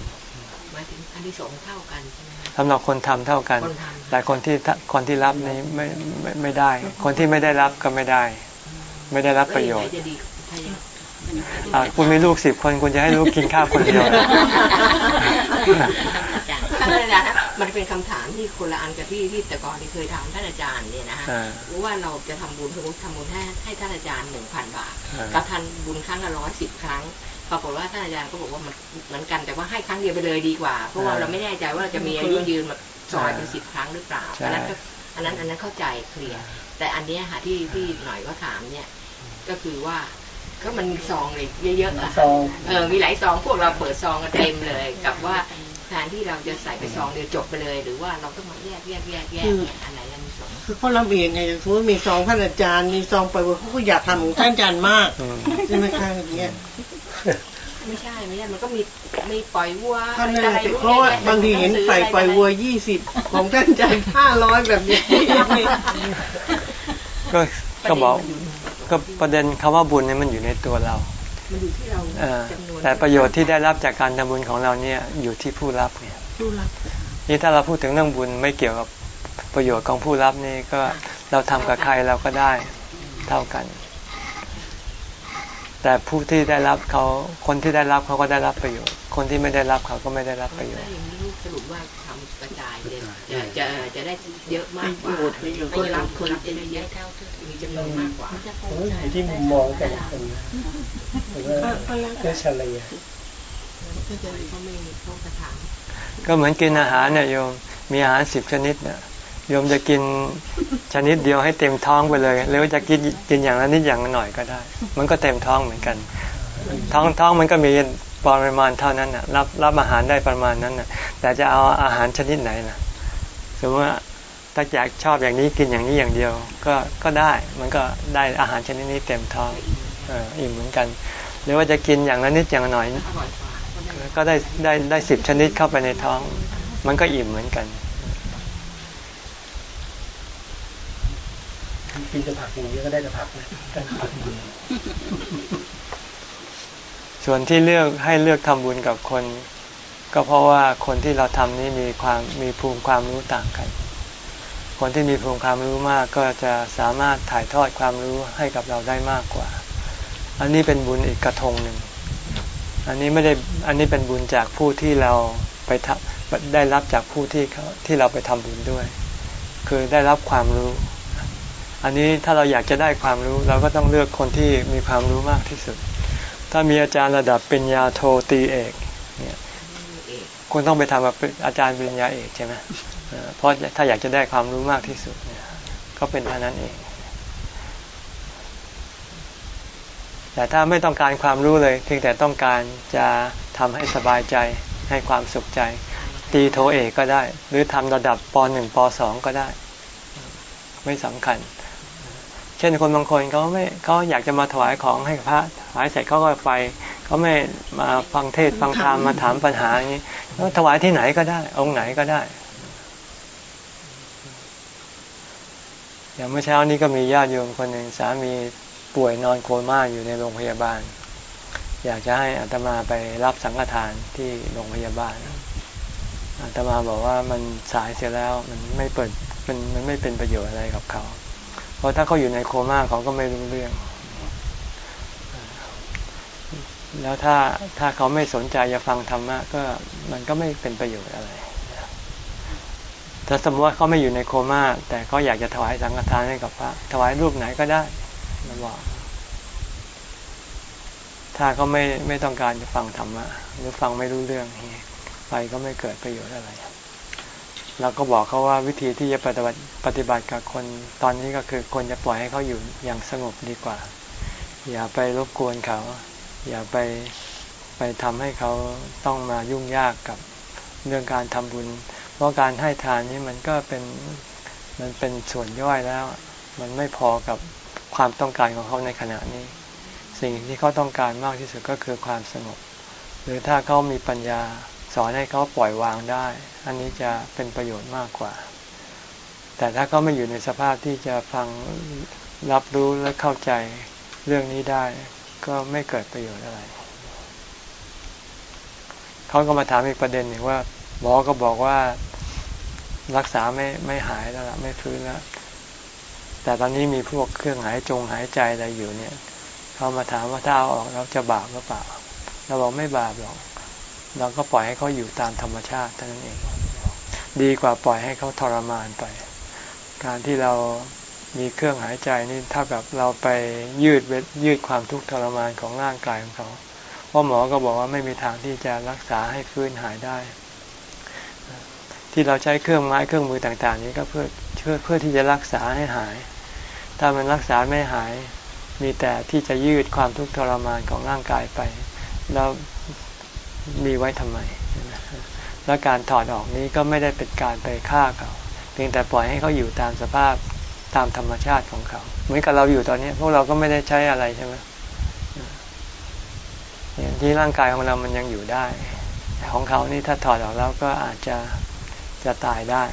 Speaker 4: หมายถึงอันที่สงส์เท่ากันใช่ไหมคะ
Speaker 1: สำหรับคนทำเท่ากัน
Speaker 4: คนทำ
Speaker 1: แต่คนที่คนที่รับนี้ไม่ไม่ไม่ได้ คนที่ไม่ได้รับก็ไม่ได้ ไม่ได้รับประโยชน์
Speaker 4: แล้วงไงจะดีถ้าอย่าง
Speaker 1: อะคุณมีลูกสิบคนคุณจะให้ลูกกินข้าวคนเดียว เหรอ
Speaker 5: อาจารย์
Speaker 4: ท่านอาจารย์นะมันเป็นคำถามที่คนละอันกับที่ที่แต่ก่อนที่เคยถามท่านอาจารย์เนี่ยนะฮะ
Speaker 1: อ่า
Speaker 4: ว่าเราจะทำบุญสมมติทำบุญให้ให้ท่านอาจารย์หนึ่งพันบาท
Speaker 1: อ่า
Speaker 4: กับท่านบุญครั้งละร้อยสิบครั้งปรากฏว่าท่านอาจารย์ก็บอกว่ามันเหมือนกันแต่ว่าให้ครั้งเดียวไปเลยดีกว่า เพราะว่าเราไม่แน่ใจว่าเราจะมีอายุยืนมาซอยเป็นสิบครั้งหรือเปล่า
Speaker 1: ใช่
Speaker 4: อันนั้นก็อันนั้นอันนั้นเข้าใจเคลียร์แต่อันเนี้ยค่ะที่ที่หน่อยก็ถามเนี่ย ก็คือว่าก็มันมีซองเลยเยอะๆอะ
Speaker 3: ซอง
Speaker 4: เออมีหลายซองพวกเราเปิดซองกันเต็มเลย กับว่า ทนที่เราจะใส่ไปซองเดียวจบไปเลย หรือว่าเราต้องมาแยกแยกแยกแยกเนี่ยอันไหนอันนี้สง
Speaker 2: คือเขาลำเอียงไงอย่างสมมติมีซองท่านอาจารย์ มีซองไปว่าเขาก็อยากทำของท่านอาจารย์มาก
Speaker 1: อืม
Speaker 2: ใช่ไหมคะอย่างเงี้ย
Speaker 4: ไม่ใช่ไม่ใช่มันก็มีมีปล่อยวัว
Speaker 2: ท่าน
Speaker 4: อะไร
Speaker 2: นั่นแห
Speaker 4: อะไร
Speaker 2: ละเพราะว่าบางทีเห็นใส่ปล่อยวัวยี่สิบของท่านอาจารย์ห้าร้อยแบบนี้
Speaker 1: ก็ก็บอกก็ประเด็นคำว่าบุญเนี่ยมันอยู่ในตัวเรา
Speaker 4: มันอยู่ที่เรา
Speaker 1: เออ
Speaker 4: จำนวน
Speaker 1: แต่ประโยชน์ที่ได้รับจากการทำบุญของเราเนี่ยอยู่ที่ผู้รับเนี่ย
Speaker 2: ดูละ
Speaker 1: นี่ถ้าเราพูดถึงเรื่องบุญไม่เกี่ยวกับประโยชน์ของผู้รับนี่ก็เราทำกับใครเราก็ได้เท่ากัน แต่ผู้ที่ได้รับเขาคนที่ได้รับเขาก็ได้รับประโยชน์ คนที่ไม่ได้รับเขาก็ไม่ได้รับประโยชน์
Speaker 4: อย่างนี้ลูกสรุปว่าทำกระจายเลยจะจะจะได้เยอะมากกว่า
Speaker 2: ประโยชน์ประโยชน์
Speaker 4: คนรับคนรับจะได้เยอะ
Speaker 5: เท่า ที่
Speaker 4: มีจำนวนมากกว่า
Speaker 5: จะ
Speaker 3: ผมว่าอยู่ที่มุมมองแต่ละคนนะหรือว่าเพื่อเฉลี่ย
Speaker 4: ก็จะเขาไม่เขากระถาง
Speaker 1: ก็เหมือนกินอาหารเนี่ยโยมมีอาหารสิบชนิดเนี่ยโยมจะกินชนิดเดียวให้เต็มท้องไปเลย หรือว่าจะกินกินอย่างละนิดอย่างละหน่อยก็ได้ มันก็เต็มท้องเหมือนกัน ท้องท้องมันก็มีปริมาณเท่านั้นน่ะรับรับอาหารได้ประมาณนั้นน่ะแต่จะเอาอาหารชนิดไหนน่ะสมมติว่า ถ้าอยากชอบอย่างนี้กินอย่างนี้อย่างเดียว ก็ก็ได้มันก็ได้อาหารชนิดนี้เต็มท้องเอออิ่มเหมือนกัน หรือว่าจะกินอย่างละนิดอย่างละหน่อย
Speaker 4: อร่อยกว่า
Speaker 1: ก็ได้ได้ได้สิบชนิดเข้าไปในท้อง มันก็อิ่มเหมือนกัน
Speaker 3: กินแต่ผักอย่างนี้ก็ได้แต่ผักนะได้ผัก
Speaker 1: ส่วนที่เลือกให้เลือกทำบุญกับคน ก็เพราะว่าคนที่เราทำนี้มีความมีภูมิความรู้ต่างกัน คนที่มีภูมิความรู้มากก็จะสามารถถ่ายทอดความรู้ให้กับเราได้มากกว่า อันนี้เป็นบุญอีกกระทงหนึ่ง อันนี้ไม่ได้ อันนี้เป็นบุญจากผู้ที่เราไปทำได้รับจากผู้ที่เขาที่เราไปทำบุญด้วย คือได้รับความรู้ อันนี้ถ้าเราอยากจะได้ความรู้ เราก็ต้องเลือกคนที่มีความรู้มากที่สุด ถ้ามีอาจารย์ระดับปริญญาโทตีเอก เนี่ยคุณต้องไปทำกับอาจารย์ปริญญาเอกใช่ไหม เพราะถ้าอยากจะได้ความรู้มากที่สุดเนี่ยก็เป็นเท่านั้นเอง แต่ถ้าไม่ต้องการความรู้เลย เพียงแต่ต้องการจะทำให้สบายใจให้ความสุขใจ ตีโทเอกก็ได้ หรือทำระดับปหนึ่งปสองก็ได้ ไม่สำคัญ เช่นคนบางคนเขาไม่เขาอยากจะมาถวายของให้พระถวายเสร็จเขาก็ไปเขาไม่มาฟังเทศฟังธรรมมาถามปัญหาอย่างนี้ถวายที่ไหนก็ได้ องค์ไหนก็ได้ อย่างเมื่อเช้านี้ก็มีญาติโยมคนหนึ่งสามีป่วยนอนโคม่าอยู่ในโรงพยาบาล อยากจะให้อาตมาไปรับสังฆทานที่โรงพยาบาลอาตมาบอกว่ามันสายเสียแล้วมันไม่เปิดมันมันไม่เป็นประโยชน์อะไรกับเขา เพราะถ้าเขาอยู่ในโคม่าเขาก็ไม่รู้เรื่อง แล้วถ้าถ้าเขาไม่สนใจจะฟังธรรมะก็มันก็ไม่เป็นประโยชน์อะไร ถ้าสมมติว่าเขาไม่อยู่ในโคม่าแต่เขาอยากจะถวายสังฆทานให้กับพระ ถวายรูปไหนก็ได้เราบอก ถ้าเขาไม่ไม่ต้องการจะฟังธรรมะหรือฟังไม่รู้เรื่องไปก็ไม่เกิดประโยชน์อะไรเราก็บอกเขาว่าวิธีที่จะปฏิบัติปฏิบัติกับคนตอนนี้ก็คือควรจะปล่อยให้เขาอยู่อย่างสงบดีกว่า อย่าไปรบกวนเขา อย่าไปไปทำให้เขาต้องมายุ่งยากกับเรื่องการทำบุญ ราะการให้ทานนี้มันก็เป็นมันเป็นส่วนย่อยแล้ว มันไม่พอกับความต้องการของเขาในขณะนี้ สิ่งที่เขาต้องการมากที่สุดก็คือความสงบ หรือถ้าเขามีปัญญาสอนให้เขาปล่อยวางได้ อันนี้จะเป็นประโยชน์มากกว่า แต่ถ้าเขาไม่อยู่ในสภาพที่จะฟังรับรู้และเข้าใจเรื่องนี้ได้ ก็ไม่เกิดประโยชน์อะไร เขาก็มาถามอีกประเด็นหนึ่งว่าหมอก็บอกว่า รักษาไม่ไม่หายแล้วละไม่ฟื้นแล้ว แต่ตอนนี้มีพวกเครื่องหายจงหายใจอะไรอยู่เนี่ยเขามาถามว่าถ้าเอาออกแล้วจะบาปหรือเปล่าเราบอกไม่บาปหรอก เราก็ปล่อยให้เขาอยู่ตามธรรมชาติเท่านั้นเอง ดีกว่าปล่อยให้เขาทรมานไป การที่เรามีเครื่องหายใจนี่เท่ากับเราไปยืดเวยืดความทุกข์ทรมานของร่างกายของเขา เพราะหมอก็บอกว่าไม่มีทางที่จะรักษาให้ฟื้นหายได้ ที่เราใช้เครื่องไม้เครื่องมือต่างๆ นี้ก็เพื่อเพื่อเพื่อที่จะรักษาให้หาย ถ้ามันรักษาไม่หาย มีแต่ที่จะยืดความทุกข์ทรมานของร่างกายไป แล้วมีไว้ทำไม และการถอดออกนี้ก็ไม่ได้เป็นการไปฆ่าเขา เพียงแต่ปล่อยให้เขาอยู่ตามสภาพตามธรรมชาติของเขา เหมือนกับเราอยู่ตอนนี้ พวกเราก็ไม่ได้ใช้อะไรใช่ไหมอย่างที่ร่างกายของเรามันยังอยู่ได้ แต่ของเขานี่ถ้าถอดออกแล้วก็อาจจะ จะตายได้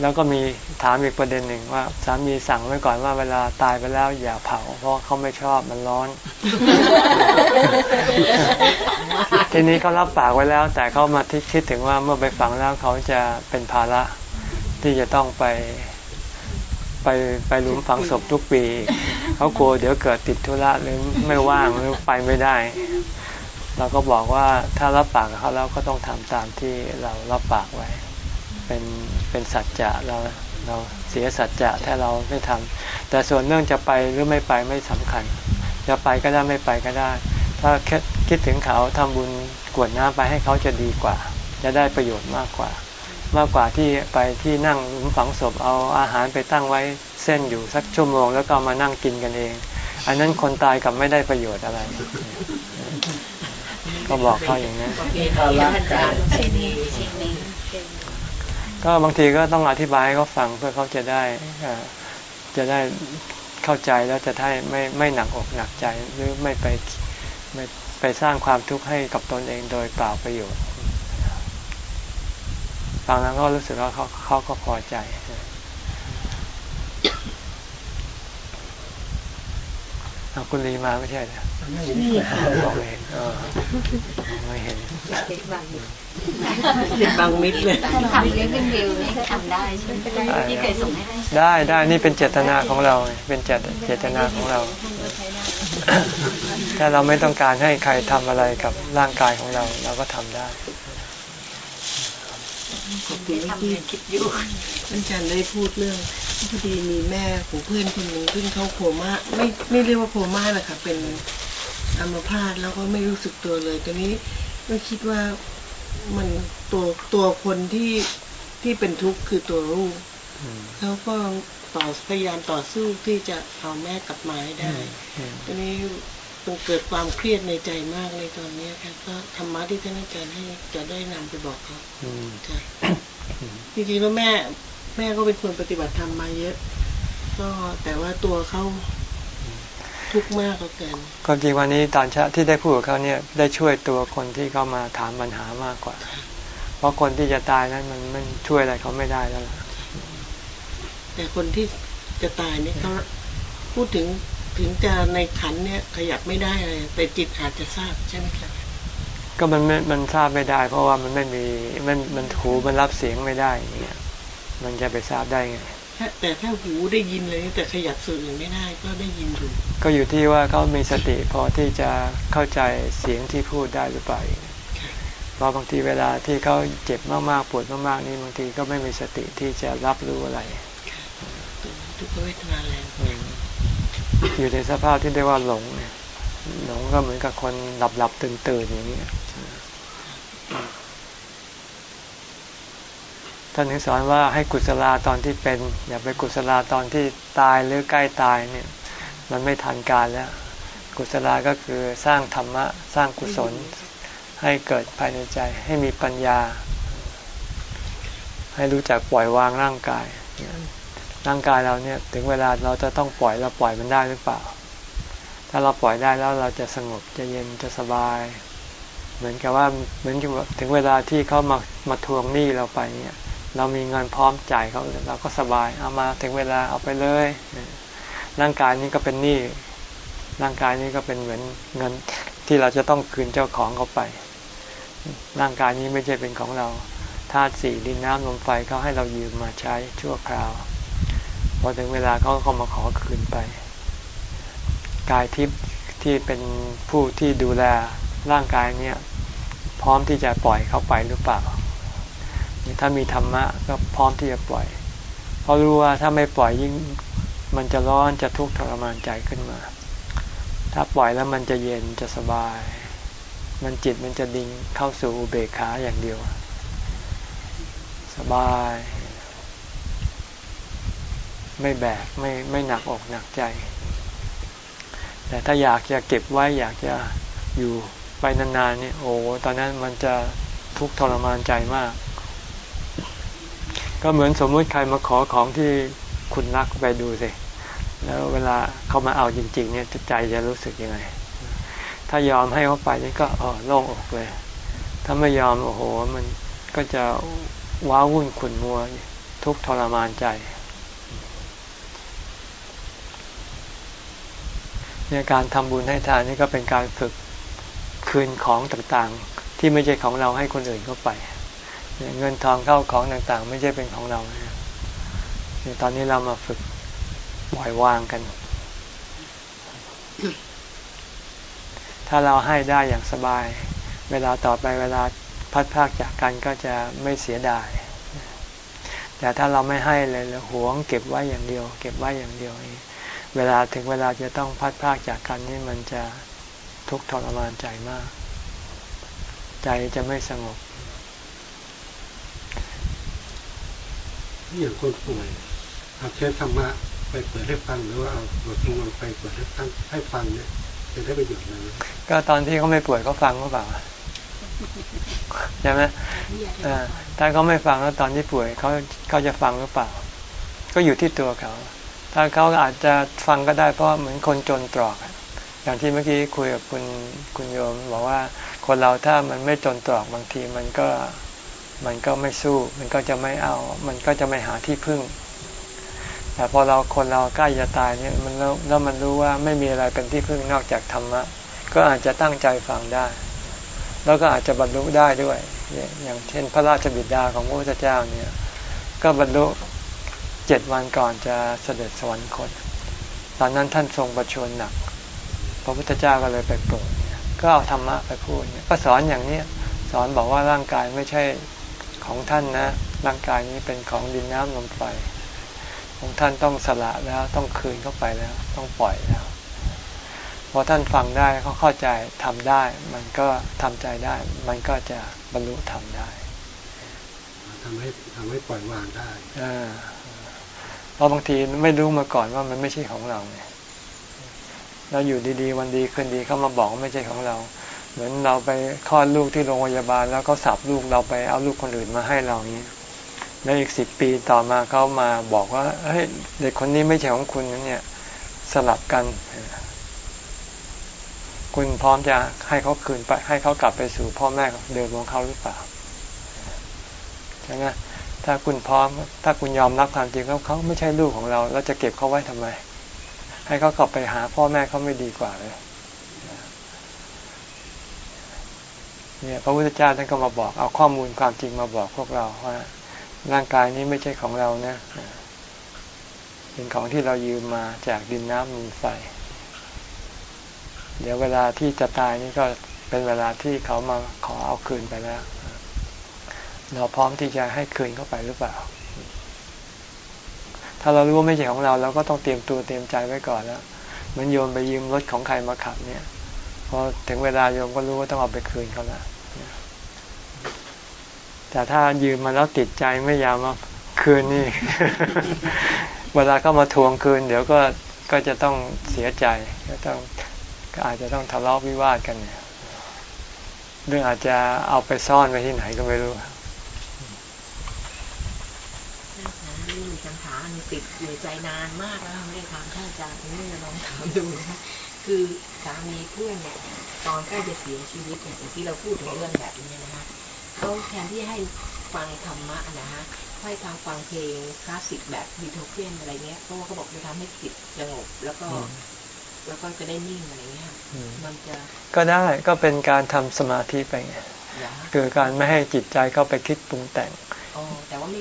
Speaker 1: แล้วก็มีถามอีกประเด็นหนึ่งว่า สามีสั่งไว้ก่อนว่าเวลาตายไปแล้วอย่าเผา เพราะเขาไม่ชอบมันร้อน ทีนี้เขารับปากไว้แล้ว แต่เขามาทิคิดถึงว่าเมื่อไปฝังแล้วเขาจะเป็นภาระที่จะต้องไปไปไปหลุมฝังศพทุกปี เขากลัวเดี๋ยวเกิดติดธุระหรือไม่ว่างหรือไปไม่ได้ เราก็บอกว่าถ้ารับปากเขาแล้วก็ต้องทำตามที่เรารับปากไว้ เป็นเป็นสัจจะเราเราเสียสัจจะถ้าเราไม่ทำแต่ส่วนเรื่องจะไปหรือไม่ไปไม่สำคัญ จะไปก็ได้ไม่ไปก็ได้ ถ้าค,คิดถึงเขาทำบุญกวดน้ำไปให้เขาจะดีกว่า จะได้ประโยชน์มากกว่า มากกว่าที่ไปที่นั่งหลุมฝังศพเอาอาหารไปตั้งไว้เส้นอยู่สักชั่วโมง แล้วก็มานั่งกินกันเอง อันนั้นคนตายกับไม่ได้ประโยชน์อะไร ก็บอกเขาอย่างนี้
Speaker 3: ก็
Speaker 1: บางทีก็ต้องอธิบายให้เขาฟังเพื่อเขาจะได้จะได้เข้าใจแล้วจะได้ไม่ไม่หนักอกหนักใจหรือไม่ไปไม่ไปสร้างความทุกข์ให้กับตนเองโดยเปล่าประโยชน์ฟังแล้วก็รู้สึกว่าเขาเขาก็พอใจ เอาคุณลีมาไม่ใช่เหรอ
Speaker 3: นี่
Speaker 1: บอกเองเออไม่เห็น
Speaker 2: เห็นบางมิดเลย
Speaker 5: ทำเรื่องวิวนี่ก็ทำได้ใช่ไหมที่เคยส่งให้ได้
Speaker 1: ได้ได้นี่เป็นเจตนาของเรา เป็นเจตเจตนาของเรา ถ้าเราไม่ต้องการให้ใครทำอะไรกับร่างกายของเรา เราก็ทำได้
Speaker 2: ขอบคุณที่
Speaker 5: คิดอยู่
Speaker 2: อาจารย์ได้พูดเรื่อง พอดีมีแม่ของเพื่อนคนหนึ่งซึ่งเขาโคม่าไม่ไม่เรียกว่าโคม่าหรอกค่ะ เป็นอัมพาตแล้วก็ไม่รู้สึกตัวเลยตอนนี้ก็คิดว่ามันตัวตัวคนที่ที่เป็นทุกข์คือตัวลูก
Speaker 1: อืม
Speaker 2: เขาก็ต่อพยายามต่อสู้ที่จะเอาแม่กลับมาให้ได้
Speaker 1: อืม
Speaker 2: ตอนนี้มันเกิดความเครียดในใจมากเลยตอนนี้ค่ะก็ธรรมะที่ท่านอาจารย์ให้จะได้นำไปบอกเขา
Speaker 1: อืม
Speaker 2: จ้ะจริงๆแล้วแม่ แม่ก็เป็นคนปฏิบัติธรรมมาเยอะ ก็แต่ว่าตัวเขาทุกข์มากเหลือเกิน
Speaker 1: ก็จริงวันนี้ตอนเช้าที่ได้พูดกับเขาเนี่ยได้ช่วยตัวคนที่เขามาถามปัญหามากกว่า เพราะคนที่จะตายนั้นมันมันช่วยอะไรเขาไม่ได้แล้วล่ะ
Speaker 2: แต่คนที่จะตายเนี่ยเขาพูดถึงถึงจะในขันเนี่ยขยับไม่ได้เลยแต่จิตอาจจะทราบใช่ไหมครับ
Speaker 1: ก็มันไม่มันทราบไม่ได้ เพราะว่ามันไม่มีมันมันหูมันรับเสียงไม่ได้อย่างเงี้ย มันจะไปทราบได้ไง
Speaker 2: ถ้าแต่ถ้าหูได้ยินเลยแต่ขยับส่วนอื่นไม่ได้ก็ได้ยินอยู่
Speaker 1: ก็อยู่ที่ว่าเขามีสติพอที่จะเข้าใจเสียงที่พูดได้หรือเปล่าเองเพราะบางทีเวลาที่เขาเจ็บมากๆปวดมากๆนี่บางทีก็ไม่มีสติที่จะรับรู้อะไร
Speaker 2: ทุกขเวทนาแรง
Speaker 1: อืมอยู่ในสภาพที่เรียกว่าหลงเนี่ยหลงก็เหมือนกับคนหลับหลับตื่นตื่นๆอย่างนี้ย ท่านถึงสอนว่าให้กุศลาตอนที่เป็น อย่าไปกุศลาตอนที่ตายหรือใกล้ตายเนี่ย มันไม่ทันการแล้ว กุศลาก็คือสร้างธรรมะ สร้างกุศล ให้เกิดภายในใจให้มีปัญญา ให้รู้จักปล่อยวางร่างกายร่างกายเราเนี่ยถึงเวลาเราจะต้องปล่อยเราปล่อยมันได้หรือเปล่า ถ้าเราปล่อยได้แล้วเราจะสงบจะเย็นจะสบาย เหมือนกับว่าเหมือนกับถึงเวลาที่เขามามาทวงหนี้เราไปเนี่ย เรามีเงินพร้อมจ่ายเขาเราก็สบายเอามาถึงเวลาเอาไปเลยร่างกายนี้ก็เป็นหนี้ร่างกายนี้ก็เป็นเหมือนเงินที่เราจะต้องคืนเจ้าของเขาไป ร่างกายนี้ไม่ใช่เป็นของเราธาตุสี่ดินน้ำลมไฟเขาให้เรายืมมาใช้ชั่วคราวพอถึงเวลาเขาก็มาขอคืนไป กายทิพย์ที่เป็นผู้ที่ดูแลร่างกายเนี่ยพร้อมที่จะปล่อยเขาไปหรือเปล่า ถ้ามีธรรมะก็พร้อมที่จะปล่อย เพราะรู้ว่าถ้าไม่ปล่อยยิ่งมันจะร้อนจะทุกข์ทรมานใจขึ้นมา ถ้าปล่อยแล้วมันจะเย็นจะสบาย มันจิตมันจะดิ่งเข้าสู่อุเบกขาอย่างเดียว สบาย ไม่แบกไม่ไม่หนักอกหนักใจ แต่ถ้าอยากจะเก็บไว้อยากจะอยู่ไปนานๆนี่โอ้ตอนนั้นมันจะทุกข์ทรมานใจมาก ก็เหมือนสมมติใครมาขอของที่คุณรักไปดูสิ แล้วเวลาเขามาเอาจริง ๆ เนี่ยใจจะรู้สึกยังไง ถ้ายอมให้เขาไปนี่ก็อ๋อโล่งอกเลย ถ้าไม่ยอมโอ้โห มันก็จะว้าวุ่นขุ่นมัวทุกทรมานใจเนี่ยการทำบุญให้ทานนี่ก็เป็นการฝึกคืนของต่างๆ ที่ไม่ใช่ของเราให้คนอื่นเข้าไป เงินทองเข้าของต่างๆ ไม่ใช่เป็นของเราเนี่ยตอนนี้เรามาฝึกปล่อยวางกัน ถ้าเราให้ได้อย่างสบาย เวลาต่อไปเวลาพัดพากจากกันก็จะไม่เสียดาย แต่ถ้าเราไม่ให้เลยเราหวงเก็บไว้อย่างเดียว เก็บไว้อย่างเดียว เวลาถึงเวลาจะต้องพัดพากจากกันนี่มันจะทุกข์ทรมานใจมาก ใจจะไม่สงบ
Speaker 6: อย่างคนป่วยเอาเชิญธรรมะไปเปิดให้ฟังหรือว่าเอาบทสวดไปเปิดให้ฟังให้ฟังเนี่ยจะได้ประโยชน์อะไร
Speaker 1: ก็ตอนที่เขาไม่ป่วยเขาฟังหรือเปล่าใช่ไหมถ้าเขาไม่ฟังแล้วตอนที่ป่วยเขาเขาจะฟังหรือเปล่า ก็อยู่ที่ตัวเขา ถ้าเขาอาจจะฟังก็ได้เพราะเหมือนคนจนตรอก อย่างที่เมื่อกี้คุยกับคุณคุณโยมบอกว่าคนเราถ้ามันไม่จนตรอกบางทีมันก็ มันก็ไม่สู้ มันก็จะไม่เอา มันก็จะไม่หาที่พึ่ง แต่พอเราคนเราใกล้จะตายเนี่ยมันแล้วมันรู้ว่าไม่มีอะไรเป็นที่พึ่งนอกจากธรรมะ ก็อาจจะตั้งใจฟังได้ แล้วก็อาจจะบรรลุได้ด้วย อย่างเช่นพระราชบิดาของพระพุทธเจ้าเนี่ย ก็บรรลุเจ็ดวันก่อนจะเสด็จสวรรคต ตอนนั้นท่านทรงประชวรหนัก พระพุทธเจ้าก็เลยไปโปรดก็เอาธรรมะไปพูดก็สอนอย่างเนี้ยสอนบอกว่าร่างกายไม่ใช่ ของท่านนะ ร่างกายนี้เป็นของดินน้ำลมไฟ ของท่านต้องสละแล้วต้องคืนเข้าไปแล้ว ต้องปล่อยแล้ว พอท่านฟังได้เขาเข้าใจทำได้ มันก็ทำใจได้ มันก็จะบรรลุทำได้
Speaker 6: ทำให้ทำให้ปล่อยวางได้
Speaker 1: เพราะบางทีไม่รู้มาก่อนว่ามันไม่ใช่ของเราไงเราอยู่ดีๆ วันดีคืนดีเขามาบอกว่าไม่ใช่ของเรา เหมือนเราไปคลอดลูกที่โรงพยาบาล แล้วก็สับลูกเราไปเอาลูกคนอื่นมาให้เรานี้แล้วอีกสิบปีต่อมาเขามาบอกว่าเฮ้ยเด็กคนนี้ไม่ใช่ของคุณนั่นเนี่ยสลับกัน คุณพร้อมจะให้เขาคืนไป ให้เขากลับไปสู่พ่อแม่เดิมของเขาหรือเปล่าใช่ไหมถ้าคุณพร้อม ถ้าคุณยอมรับความจริงเขาเขาไม่ใช่ลูกของเรา เราจะเก็บเขาไว้ทำไม ให้เขากลับไปหาพ่อแม่เขาไม่ดีกว่าเลย เนี่ยพระพุทธเจ้าท่านก็มาบอกเอาข้อมูลความจริงมาบอกพวกเราว่าร่างกายนี้ไม่ใช่ของเรานะเป็นของที่เรายืมมาจากดินน้ำมีไฟ เดี๋ยวเวลาที่จะตายนี่ก็เป็นเวลาที่เขามาขอเอาคืนไปแล้ว เราพร้อมที่จะให้คืนเข้าไปหรือเปล่า ถ้าเรารู้ว่าไม่ใช่ของเราเราก็ต้องเตรียมตัวเตรียมใจไว้ก่อนแล้วเหมือนโยมไปยืมรถของใครมาขับเนี่ย พอถึงเวลาโยมก็รู้ว่าต้องเอาไปคืนเขาล้วแต่ถ้ายืมมาแล้วติดใจไม่ยามาคืนนี่ เวลาเข้ามาทวงคืน เดี๋ยวก็ก็จะต้องเสียใจก็ต้องก็อาจจะต้องทะเลาะวิวาทกันเนี่ยเรื่องอาจจะเอาไปซ่อนไว้ที่ไหนก็ไม่รู้
Speaker 4: มีคำถามติดอยู่ใจนานมากแล้วไม่ได้ถามท่านอาจารย์นี่จะลองถามดูนะคือามีเพื่อนเนี่ยตอนใกล้จะเสียชีวิตเนี่ยที่เราพูดถึงเรื่องแบบนี้นะคะเขาแทนที่ให้ฟังธรรมะนะฮะให้ทางฟังเพลงคลาสสิกแบบบีโทเคนอะไรเงี้ยเพราะว่าเขาบอกจะทำให้จิตสงบแล้วก็ แล้วก็จะได้นิ่งอะไรเงี้ยมันจะ
Speaker 1: ก็ได้ก็เป็นการทำสมาธิไปไงคือการไม่ให้จิตใจเข้าไปคิดปรุงแต่ง
Speaker 4: แต่ว่าไม่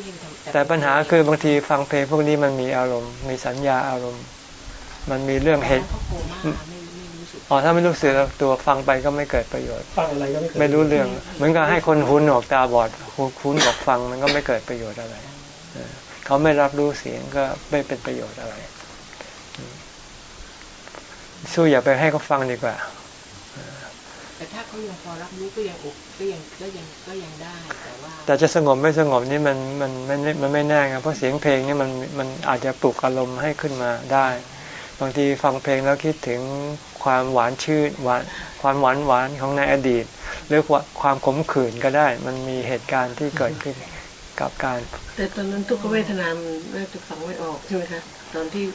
Speaker 1: แต่ปัญหาคือบางทีฟังเพลงพวกนี้มันมีอารมณ์ มีสัญญาอารมณ์ มันมีเรื่องเหตุ อ๋อถ้าไม่รู้สึกตัวฟังไปก็ไม่เกิดประโยชน์
Speaker 3: ฟังอะไรก็ไม่
Speaker 1: ไม่รู้เรื่อง เหมือนกับให้คนหุนออกตาบอดหุนบอกฟังมันก็ไม่เกิดประโยชน์อะไรเขาไม่รับรู้เสียงก็ไม่เป็นประโยชน์อะไร สู้อย่าไปให้เขาฟังดีกว่า
Speaker 4: แต่ถ้าเขายังพอรับรู้ก็ยังอกก็ยังก็ยังก็ยังได้แต่ว่า
Speaker 1: แต่จะสงบไม่สงบนี่มันมันมันมันไม่แน่ไงเพราะเสียงเพลงนี่มันมันอาจจะปลุกอารมณ์ให้ขึ้นมาได้ บางทีฟังเพลงแล้วคิดถึงความหวานชื่นหวานความหวานหวานของในอดีต หรือความขมขื่นก็ได้ มันมีเหตุการณ์ที่เกิดขึ้นกับการ
Speaker 2: แต่ตอนนั้นทุกขเวทนามันน่าจะฟังไม่ออกใช่ไหมคะตอนที่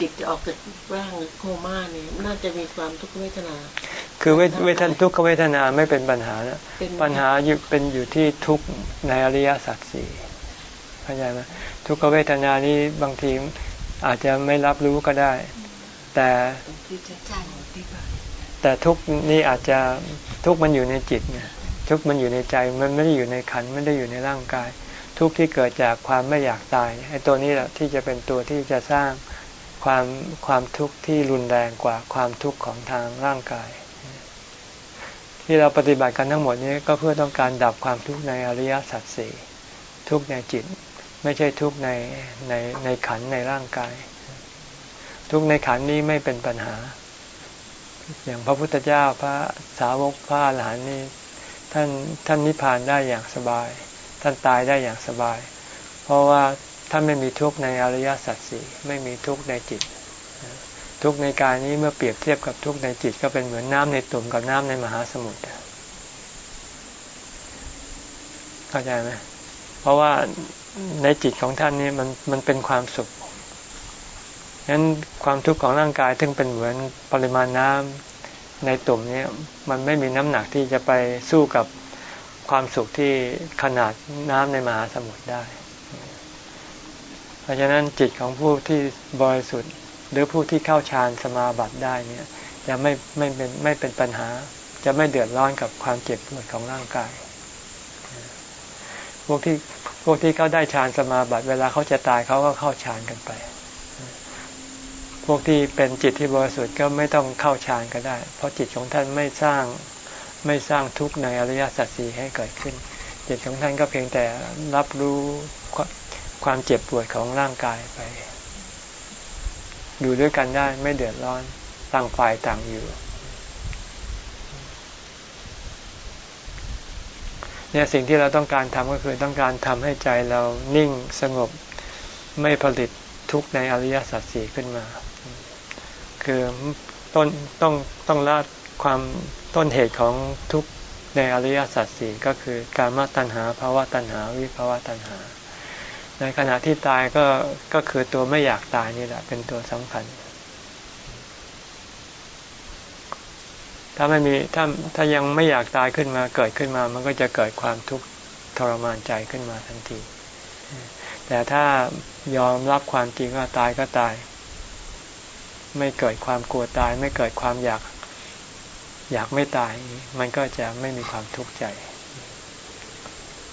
Speaker 2: จิตจะออกจากร่างโคม่าเนี่ยน่าจะมีความทุกขเวทนา
Speaker 1: คือเวทเวทนทุกขเวทนาไม่เป็นปัญหานะ
Speaker 2: เป็น
Speaker 1: ปัญหาอยู่เป็นอยู่ที่ทุกข์ในอริยสัจสี่เข้าใจไหมทุกขเวทนานี้บางที อาจจะไม่รับรู้ก็ได้ แต่แต่ทุกนี้อาจจะทุกมันอยู่ในจิตเนี่ยทุกมันอยู่ในใจมันไม่ได้อยู่ในขันไม่ได้อยู่ในร่างกาย ทุกที่เกิดจากความไม่อยากตายไอ้ตัวนี้แหละที่จะเป็นตัวที่จะสร้างความความทุกข์ที่รุนแรงกว่าความทุกข์ของทางร่างกาย ที่เราปฏิบัติกันทั้งหมดนี้ก็เพื่อต้องการดับความทุกข์ในอริยสัจสี่ทุกข์ในจิต ไม่ใช่ทุกข์ในในในขันในร่างกาย ทุกข์ในขันนี้ไม่เป็นปัญหา อย่างพระพุทธเจ้าพระสาวกพระอรหันต์นี่ท่านท่านนิพพานได้อย่างสบาย ท่านตายได้อย่างสบาย เพราะว่าท่านไม่มีทุกข์ในอริยสัจสี่ไม่มีทุกข์ในจิต ทุกข์ในกายนี้เมื่อเปรียบเทียบกับทุกข์ในจิต ก็เป็นเหมือนน้ำในตุ่มกับน้ำในมหาสมุทรเข้าใจไหมเพราะว่า ในจิตของท่านนี่มันมันเป็นความสุขงั้นความทุกข์ของร่างกายถึงเป็นเหมือนปริมาณน้ำในตุ่มนี้มันไม่มีน้ำหนักที่จะไปสู้กับความสุขที่ขนาดน้ำในมหาสมุทรได้ เพราะฉะนั้นจิตของผู้ที่บริสุทธิ์หรือผู้ที่เข้าฌานสมาบัติได้เนี่ยจะไม่ไม่เป็นไม่เป็นปัญหา จะไม่เดือดร้อนกับความเจ็บปวดของร่างกาย พวกที่ พวกที่เขาได้ฌานสมาบัติ เวลาเขาจะตายเขาก็เข้าฌานกันไป พวกที่เป็นจิตที่บริสุทธิ์ก็ไม่ต้องเข้าฌานก็ได้ เพราะจิตของท่านไม่สร้างไม่สร้างทุกข์ในอริยสัจสี่ให้เกิดขึ้น จิตของท่านก็เพียงแต่รับรู้ความเจ็บปวดของร่างกายไป อยู่ด้วยกันได้ไม่เดือดร้อนต่างฝ่ายต่างอยู่ เนี่ยสิ่งที่เราต้องการทำก็คือต้องการทำให้ใจเรานิ่งสงบไม่ผลิตทุกข์ในอริยสัจสี่ขึ้นมา คือต้นต้องต้องละความต้นเหตุของทุกข์ในอริยสัจสี่ก็คือการมาตัณหาภาวะตัณหาวิภาวะตัณหา ในขณะที่ตายก็ก็คือตัวไม่อยากตายนี่แหละเป็นตัวสำคัญ ถ้าไม่มีถ้าถ้ายังไม่อยากตายขึ้นมาเกิดขึ้นมา มันก็จะเกิดความทุกข์ทรมานใจขึ้นมาทันที แต่ถ้ายอมรับความจริงว่าตายก็ตาย ไม่เกิดความกลัวตาย ไม่เกิดความอยาก อยากไม่ตาย มันก็จะไม่มีความทุกข์ใจ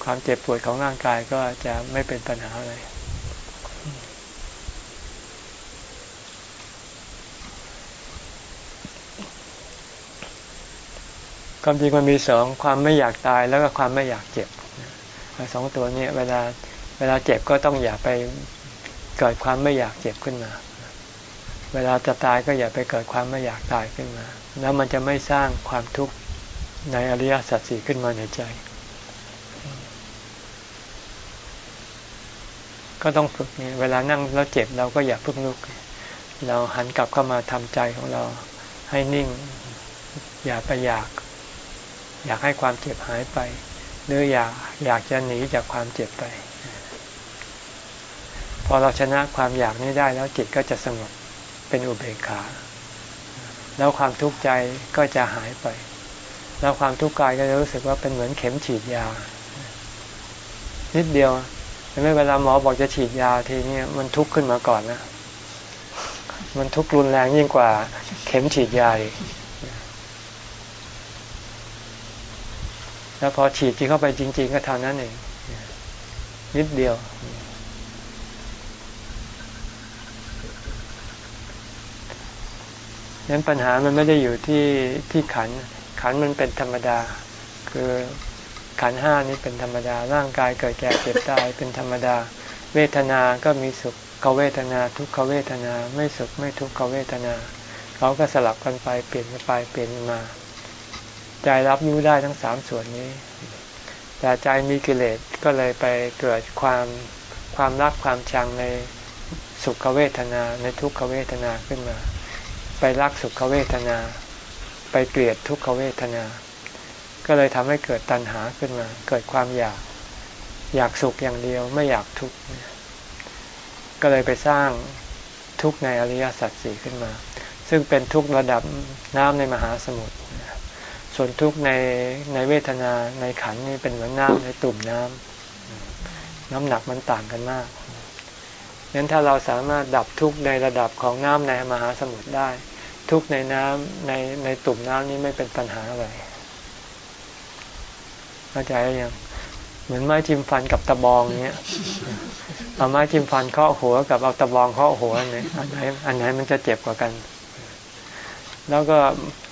Speaker 1: ความเจ็บปวดของร่างกายก็จะไม่เป็นปัญหาเลย ความจริงมันมีสองความไม่อยากตายแล้วก็ความไม่อยากเจ็บสองตัวนี้เวลาเวลาเจ็บก็ต้องอย่าไปเกิดความไม่อยากเจ็บขึ้นมา เวลาจะตายก็อย่าไปเกิดความไม่อยากตายขึ้นมา แล้วมันจะไม่สร้างความทุกข์ในอริยสัจสี่ขึ้นมาในใจ ก็ต้องฝึกเนี่ยเวลานั่งแล้วเจ็บเราก็อย่าพึ่งลุก เราหันกลับเข้ามาทำใจของเราให้นิ่ง อย่าไปอยาก อยากให้ความเจ็บหายไป หรืออยากอยากจะหนีจากความเจ็บไป พอเราชนะความอยากนี้ได้แล้วจิตก็จะสงบเป็นอุเบกขา แล้วความทุกข์ใจก็จะหายไป แล้วความทุกข์กายก็จะรู้สึกว่าเป็นเหมือนเข็มฉีดยา นิดเดียวแต่ไม่เวลาหมอบอกจะฉีดยาทีนี้มันทุกข์ขึ้นมาก่อนนะมันทุกข์รุนแรงยิ่งกว่า เข็มฉีดยาอีก แล้วพอฉีดที่เข้าไปจริง ๆ ก็เท่านั้นเอง นิดเดียว นั้นปัญหามันไม่ได้อยู่ที่ที่ขัน ขันมันเป็นธรรมดา คือขันห้านี้เป็นธรรมดา ร่างกายเกิดแก่เจ็บตายเป็นธรรมดา เวทนา ก็มีสุขเเวทนา ทุกขเวทนา ไม่สุขไม่ทุกขเวทนา เขาก็สลับกันไปเปลี่ยนไปเปลี่ยนมา ใจรับรู้ได้ทั้งสามส่วนนี้ แต่ใจมีกิเลสก็เลยไปเกิดความความรักความชังในสุขเวทนาในทุกขเวทนาขึ้นมา ไปรักสุขเวทนา ไปเกลียดทุกขเวทนา ก็เลยทำให้เกิดตัณหาขึ้นมา เกิดความอยาก อยากสุขอย่างเดียวไม่อยากทุกข์ก็เลยไปสร้างทุกข์ในอริยสัจสี่ขึ้นมา ซึ่งเป็นทุกข์ระดับน้ำในมหาสมุทร ส่วนทุกข์ในในเวทนาในขันนี่เป็นเหมือนน้ำในตุ่มน้ำน้ำหนักมันต่างกันมากงั้นถ้าเราสามารถดับทุกข์ในระดับของน้ำในมหาสมุทรได้ ทุกข์ในน้ำในในตุ่มน้ำนี้ไม่เป็นปัญหาอะไรเข้าใจยังเหมือนไม้จิ้มฟันกับตะบองเนี้ยเอาไม้จิ้มฟันเคาะหัวกับเอาตะบองเคาะหัวอันไหนอันไหนอันไหนมันจะเจ็บกว่ากัน แล้วก็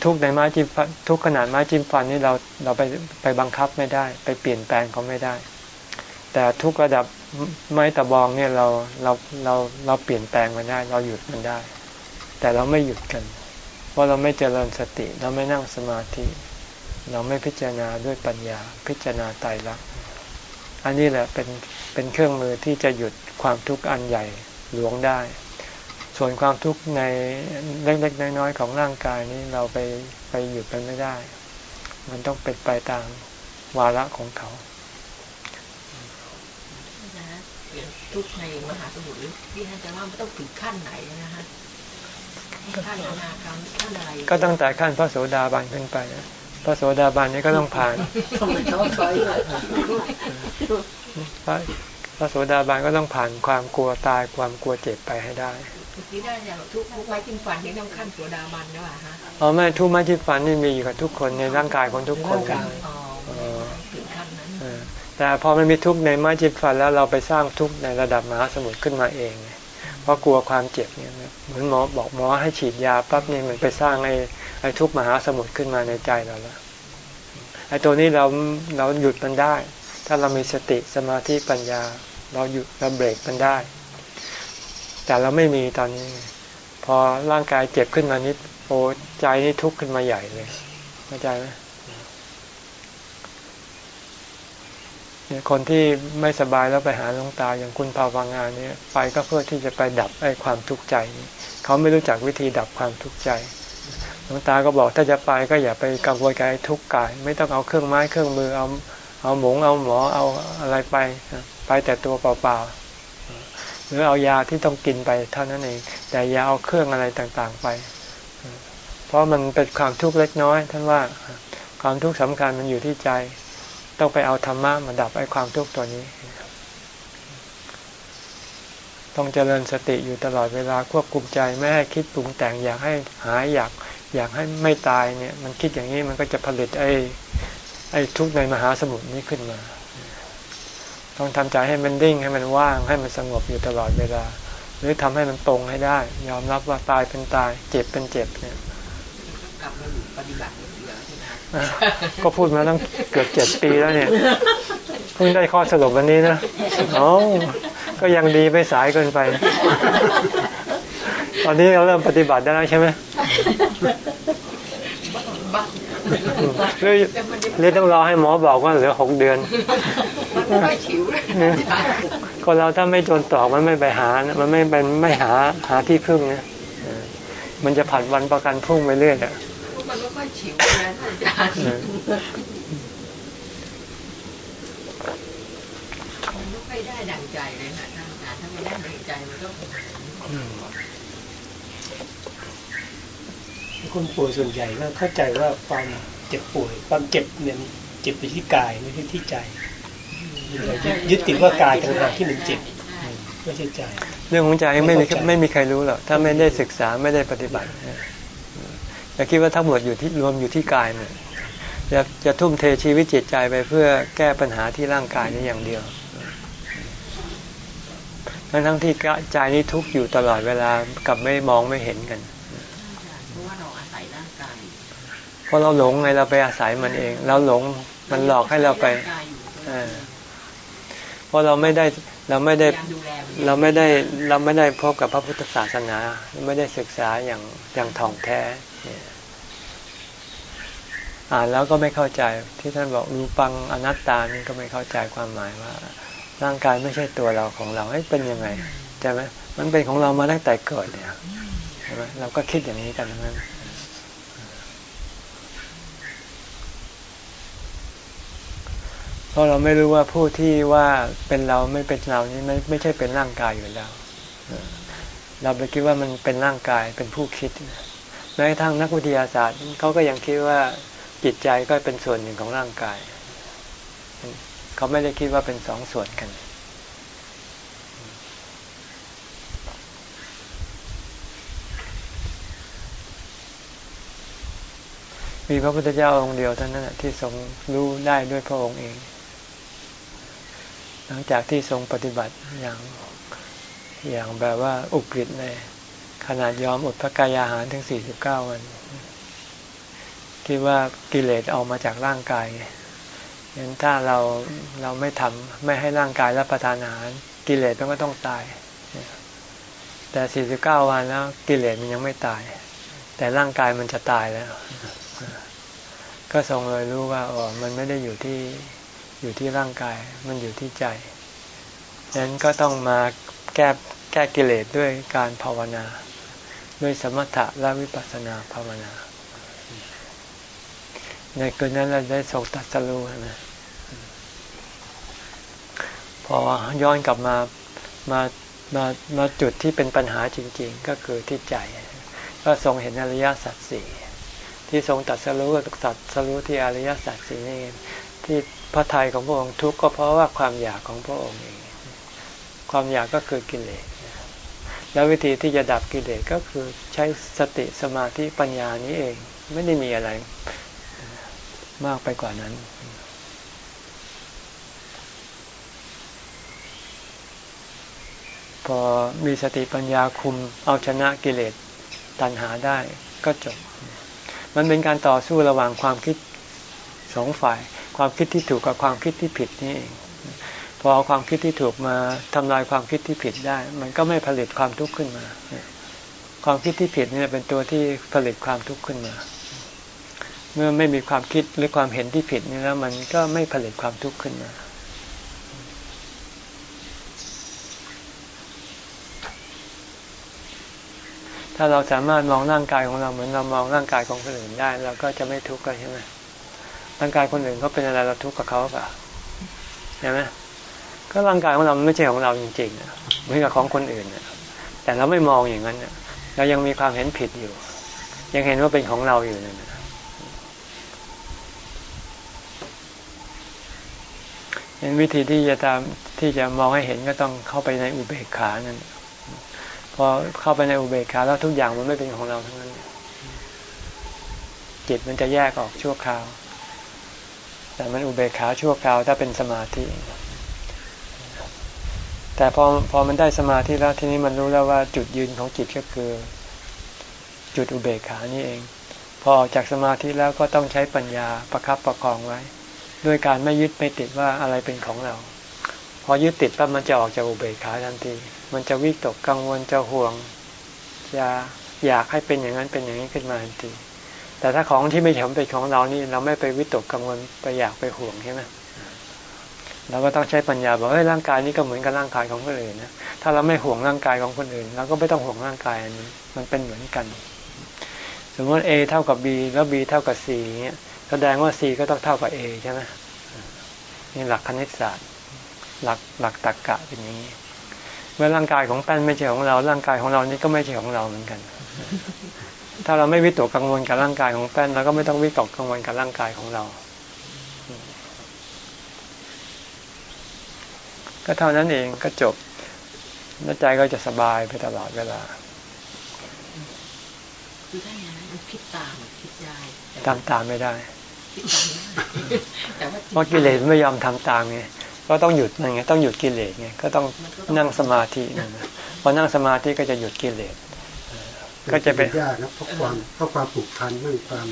Speaker 1: ทุกในไม้จิ้มฟันทุกขนาดไม้จิ้มฟันนี่เราเราไปไปบังคับไม่ได้ ไปเปลี่ยนแปลงเขาไม่ได้ แต่ทุกระดับไม้ตะบองเนี่ยเราเราเราเราเปลี่ยนแปลงมันได้ เราหยุดมันได้ แต่เราไม่หยุดกัน เพราะเราไม่เจริญสติ เราไม่นั่งสมาธิ เราไม่พิจารณาด้วยปัญญา พิจารณาไตรลักษณ์อันนี้แหละเป็นเป็นเครื่องมือที่จะหยุดความทุกข์อันใหญ่หลวงได้ ส่วนความทุกข์ในเล็กๆน้อยๆของร่างกายนี้เราไปไปหยุดมันไม่ได้ มันต้องเป็นไปตามวาระของเขา
Speaker 4: ทุกในมหาสมุทรหรือที่ท่านจะว่ามันต้องถึงขั้นไหนนะฮะขั้นอนาคามขั้นอะไร
Speaker 1: ก็ตั้งแต่ขั้นพระโสดาบันขึ้นไปพระโสดาบันนี้ก็ต้องผ่านพระโสดาบันก็ต้องผ่านความกลัวตายความกลัวเจ็บไปให้ได้
Speaker 4: ที่ได้อย่างทุกทุกไม้จิ้มฟันนี่ต้องขั้นโสดาบันหรือเปล่าฮะ
Speaker 1: อ๋อไม่ทุกไม้จิ้มฟันนี่มีอยู่กับทุกคนในร่างกายของทุกคนกัน
Speaker 4: ถึงขั้นนั้น
Speaker 1: แต่พอมันมีทุกข์ในไม้จิ้มฟันแล้วเราไปสร้างทุกข์ในระดับมหาสมุทรขึ้นมาเองเพราะกลัวความเจ็บเนี่ยเหมือนหมอบอกหมอให้ฉีดยาปั๊บนี่เหมือนไปสร้างไอ้ไอ้ทุกข์มหาสมุทรขึ้นมาในใจเราแล้วไอ้ตัวนี้เราเราหยุดมันได้ ถ้าเรามีสติสมาธิปัญญา เราหยุดเราเบรกมันได้ แต่เราไม่มีตอนนี้ พอร่างกายเจ็บขึ้นมานิดโอ้ใจนี่ทุกข์ขึ้นมาใหญ่เลยเข้าใจไหมคนที่ไม่สบายแล้วไปหาหลวงตาอย่างคุณภาวางานนี้ไปก็เพื่อที่จะไปดับไอ้ความทุกข์ใจนี้เขาไม่รู้จักวิธีดับความทุกข์ใจหลวงตาก็บอกถ้าจะไปก็อย่าไปกังวลกับทุกข์กาย ไม่ต้องเอาเครื่องไม้เครื่องมือเอาเอาหมงเอาหมอเอาอะไรไป ไปแต่ตัวเปล่าๆ หรือเอายาที่ต้องกินไปเท่านั้นเอง แต่ยาเอาเครื่องอะไรต่างๆไป เพราะมันเป็นความทุกข์เล็กน้อย ท่านว่าความทุกข์สำคัญมันอยู่ที่ใจ ต้องไปเอาธรรมะมาดับไอ้ความทุกข์ตัวนี้ ต้องเจริญสติอยู่ตลอดเวลาควบคุมใจไม่ให้คิดปรุงแต่งอยากให้หายอยากอยากให้ไม่ตายเนี่ย มันคิดอย่างนี้มันก็จะผลิตไอ้ไอ้ทุกข์ในมหาสมุทรนี้ขึ้นมา ต้องทำใจให้มันดิ่งให้มันว่าง ให้มันสงบอยู่ตลอดเวลา หรือทำให้มันตรงให้ได้ ยอมรับว่าตายเป็นตาย เจ็บเป็นเจ็บเนี่ยกลับมาปฏิบัติก็พูดมาตั้งเกือบเจ็ดปีแล้วเนี่ยเพิ่งได้ข้อสรุปวันนี้นะอ๋อก็ยังดีไม่สายเกินไป ตอนนี้เราเริ่มปฏิบัติได้แล้วใช่ไหม เรือต้องรอให้หมอบอกว่าเหลือหกเดือนคนเราถ้าไม่จนตอกมันไม่ไปหา มันไม่เป็นไม่หาหาที่พึ่งเนี่ยมันจะผัดวันประกันพุ่งไปเรื่อยอะมันไม่ค่อยฉิวนะอาจารย์มันไม่ค่อยได้ดังใจเลยนะท่านอาจารย์ถ้าไม่ได้ดังใจมันก็
Speaker 3: คนป่วยส่วนใหญ่ก็เข้าใจว่าความเจ็บป่วย ความเจ็บเนี่ยเจ็บไปที่กายไม่ใช่ที่ใจยึดติดว่ากายต่างหากที่มันเจ็บไม่ใช่ใจ
Speaker 1: เรื่องของใจไม่มีไม่มีใครรู้หรอกถ้าไม่ได้ศึกษาไม่ได้ปฏิบัติอย่าคิดว่าทั้งหมดอยู่ที่รวมอยู่ที่กายเนี่ยจะจะทุ่มเทชีวิตจิตใจไปเพื่อแก้ปัญหาที่ร่างกายนี้อย่างเดียวทั้งทั้งที่ใจนี้ทุกข์อยู่ตลอดเวลากับไม่มองไม่เห็นกันเพราะว่าเราอาศัยร่างกาย เพราะเราหลงไงเราไปอาศัยมันเอง เราหลงมันหลอกให้เราไปเพราะเราไม่ได้เราไม่ได้เราไม่ได้เราไม่ได้พบกับพระพุทธศาสนา ไม่ได้ศึกษาอย่างอย่างถ่องแท้อ่านแล้วก็ไม่เข้าใจที่ท่านบอกรูปังอนัตตานี่ก็ไม่เข้าใจความหมายว่า ร่างกายไม่ใช่ตัวเราของเราให้เป็นยังไงใช่ไหมมันเป็นของเรามาตั้งแต่เกิดเนี่ยใช่ไหมเราก็คิดอย่างนี้กันทั้งนั้นเพ ราะเราไม่รู้ว่าผู้ที่ว่าเป็นเราไม่เป็นเรานี่ไม่ไม่ใช่เป็นร่างกายอยู่แล้ว เราไปคิดว่ามันเป็นร่างกายเป็นผู้คิดแม้กระทั่งนักวิทยาศาสตร์เขาก็ยังคิดว่าจิตใจก็เป็นส่วนหนึ่งของร่างกาย เขาไม่ได้คิดว่าเป็นสองส่วนกันมีพระพุทธเจ้าองค์เดียวเท่านั้นที่ทรงรู้ได้ด้วยพระองค์เอง หลังจากที่ทรงปฏิบัติอย่างอย่างแบบว่าอุกฤษเลยขนาดยอมอดพระกายอาหารถึงสี่สิบเก้าวัน คิดว่ากิเลสออกมาจากร่างกายงงั้นถ้าเราเราไม่ทำไม่ให้ร่างกายรับประทานอาหาร กิเลสมันก็ต้องตาย แต่สี่สิบเก้าวันแล้วกิเลสมันยังไม่ตาย แต่ร่างกายมันจะตายแล้ว ก็ทรงเลยรู้ว่าอ๋อมันไม่ได้อยู่ที่ อยู่ที่ร่างกาย มันอยู่ที่ใจนั้นก็ต้องมาแก้แก้กิเลสด้วยการภาวนา ด้วยสมถะและวิปัสสนาภาวนา ในคืนนั้นเราได้ทรงตัดสรู้นะพอย้อนกลับมามามามาจุดที่เป็นปัญหาจริง ๆ ก็คือที่ใจ ก็ทรงเห็นอริยสัจสี่ที่ทรงตัดสรู้ก็ตัดสรู้ที่อริยสัจสี่นี่ที่ พระทัยของพระองค์ทุกข์ก็เพราะว่าความอยากของพระองค์เองความอยากก็คือกิเลสแล้ววิธีที่จะดับกิเลสก็คือใช้สติสมาธิปัญญานี้เอง ไม่ได้มีอะไรมากไปกว่านั้น พอมีสติปัญญาคุมเอาชนะกิเลสตัณหาได้ก็จบ มันเป็นการต่อสู้ระหว่างความคิดสองฝ่าย ความคิดที่ถูกกับความคิดที่ผิดนี่เองพอความคิดที่ถูกมาทำลายความคิดที่ผิดได้ มันก็ไม่ผลิตความทุกข์ขึ้นมา ความคิดที่ผิดนี่เป็นตัวที่ผลิตความทุกข์ขึ้นมา เมื่อไม่มีความคิดหรือความเห็นที่ผิดนี่แล้ว มันก็ไม่ผลิตความทุกข์ขึ้นมาถ้าเราสามารถมองร่างกายของเราเหมือนเรามองร่างกายของคนอื่นได้ เราก็จะไม่ทุกข์กันใช่ไหม ร่างกายคนอื่นเขาเป็นอะไรเราทุกข์กับเขาเปล่าใช่ไหมก็ร่างกายของเราไม่ใช่ของเราจริงๆเหมือนกับของคนอื่นแต่เราไม่มองอย่างนั้นเรายังมีความเห็นผิดอยู่ ยังเห็นว่าเป็นของเราอยู่นั่นเป็นวิธีที่จะตามที่จะมองให้เห็นก็ต้องเข้าไปในอุเบกขานั่นพอเข้าไปในอุเบกขาแล้วทุกอย่างมันไม่เป็นของเราทั้งนั้น จิตมันจะแยกออกชั่วคราว แต่มันอุเบกขาชั่วคราวถ้าเป็นสมาธิ แต่พอพอมันได้สมาธิแล้วทีนี้มันรู้แล้วว่าจุดยืนของจิตก็คือ จุดอุเบกขานี่เอง พอออกจากสมาธิแล้วก็ต้องใช้ปัญญาประครับประคองไว้ ด้วยการไม่ยึดไม่ติดว่าอะไรเป็นของเรา พอยึดติดปั๊บมันจะออกจากอุเบกขาทันที มันจะวิตกกังวลจะห่วงจะอยากให้เป็นอย่างนั้นเป็นอย่างนี้ขึ้นมาทันที แต่ถ้าของที่ไม่ใช่เป็นของเรานี่ เราไม่ไปวิตกกังวลไปอยากไปห่วงใช่ไหมเราก็ต้องใช้ปัญญาบอกเฮ้ยร่างกายนี้ก็เหมือนกับร่างกายของคนอื่นนะถ้าเราไม่ห่วงร่างกายของคนอื่นเราก็ไม่ต้องห่วงร่างกายอันนี้มันเป็นเหมือนกัน สมมติ A เท่ากับ B แล้ว B เท่ากับ C เงี้ยแสดงว่า C ก็ต้องเท่ากับ A ใช่ไหมนี่หลักคณิตศาสตร์ หลักหลักตรรกกะเป็นอย่างนี้ เมื่อร่างกายของแป้นไม่ใช่ของเรา ร่างกายของเรานี่ก็ไม่ใช่ของเราเหมือนกัน ถ้าเราไม่วิตกกังวลกับร่างกายของแป้นเราก็ไม่ต้องวิตกกังวลกับร่างกายของเรา ก็เท่านั้นเองก็จบแล้วใจก็จะสบายไปตลอดเวลา
Speaker 4: คือถ้าอย่างนั้นมันคิดตามคิดได้
Speaker 1: ตามตามไม่ได้เพราะกิเลสไม่ยอมทำตามไงก็ต้องหยุดมันไงต้องหยุดกิเลสไงก็ต้องนั่งสมาธินั่นพอนั่งสมาธิก็จะหยุดกิเลส
Speaker 6: ก็จะเป็นยากนะเพราะความเพราะความผูกพันเรื่องความ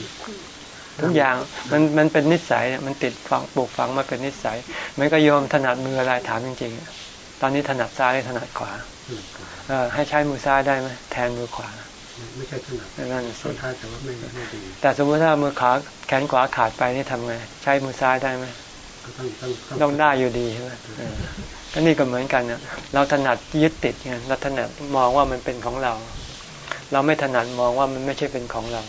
Speaker 1: ทุกอย่างมันมันเป็นนิสัยมันติดฝังปลูกฝังมาเป็นนิสัยมันก็โยมถนัดมืออะไรถามจริงๆ ตอนนี้ถนัดซ้ายถนัดขวาเออให้ใช้มือซ้ายได้ไหมแทนมือขวา
Speaker 6: ไม่ใช่ถนัด
Speaker 1: นั่น
Speaker 6: สิแต่ว่าไม่ไม่ดี
Speaker 1: แต่สมมติถ้ามือขาแขนขวาขาดไปนี่ทำไงใช้มือซ้ายได้ไหม
Speaker 6: ต้องต้อง
Speaker 1: ต้องได้อยู่ดีใช่ไหมเออก็นี่ก็เหมือนกันนะเราถนัดยึดติดไงเราถนัดมองว่ามันเป็นของเรา เราไม่ถนัดมองว่ามันไม่ใช่เป็นของเรา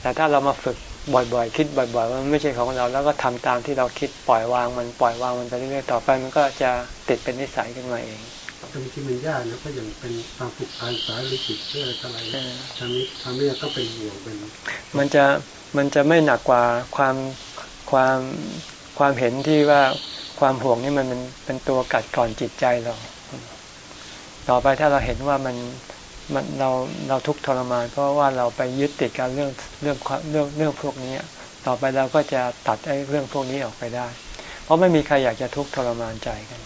Speaker 1: แต่ถ้าเรามาฝึกบ่อยๆ คิดบ่อยๆว่ามันไม่ใช่ของเรา แล้วก็ทำตามที่เราคิดปล่อยวางมันปล่อยวางมันไปเรื่อยๆต่อไป มันก็จะติดเป็นนิสัยขึ้นมาเอง
Speaker 6: บางทีมันยากนะก็อย่างเป็นความผูกพันสายหรือจิตเชื่ออะไร
Speaker 1: เออ
Speaker 6: ทำนี้ทำนี้ก็เป็นห่วงเป็น
Speaker 1: มันจะมันจะไม่หนักกว่าความความความเห็นที่ว่าความห่วงนี่มันเป็นเป็นตัวกัดก่อนจิตใจเรา ต่อไปถ้าเราเห็นว่ามัน มันเราเราทุกข์ทรมานเพราะว่าเราไปยึดติดกับเรื่องเรื่องเรื่องเรื่องพวกนี้ ต่อไปเราก็จะตัดไอ้เรื่องพวกนี้ออกไปได้ เพราะไม่มีใครอยากจะทุกข์ทรมานใจกัน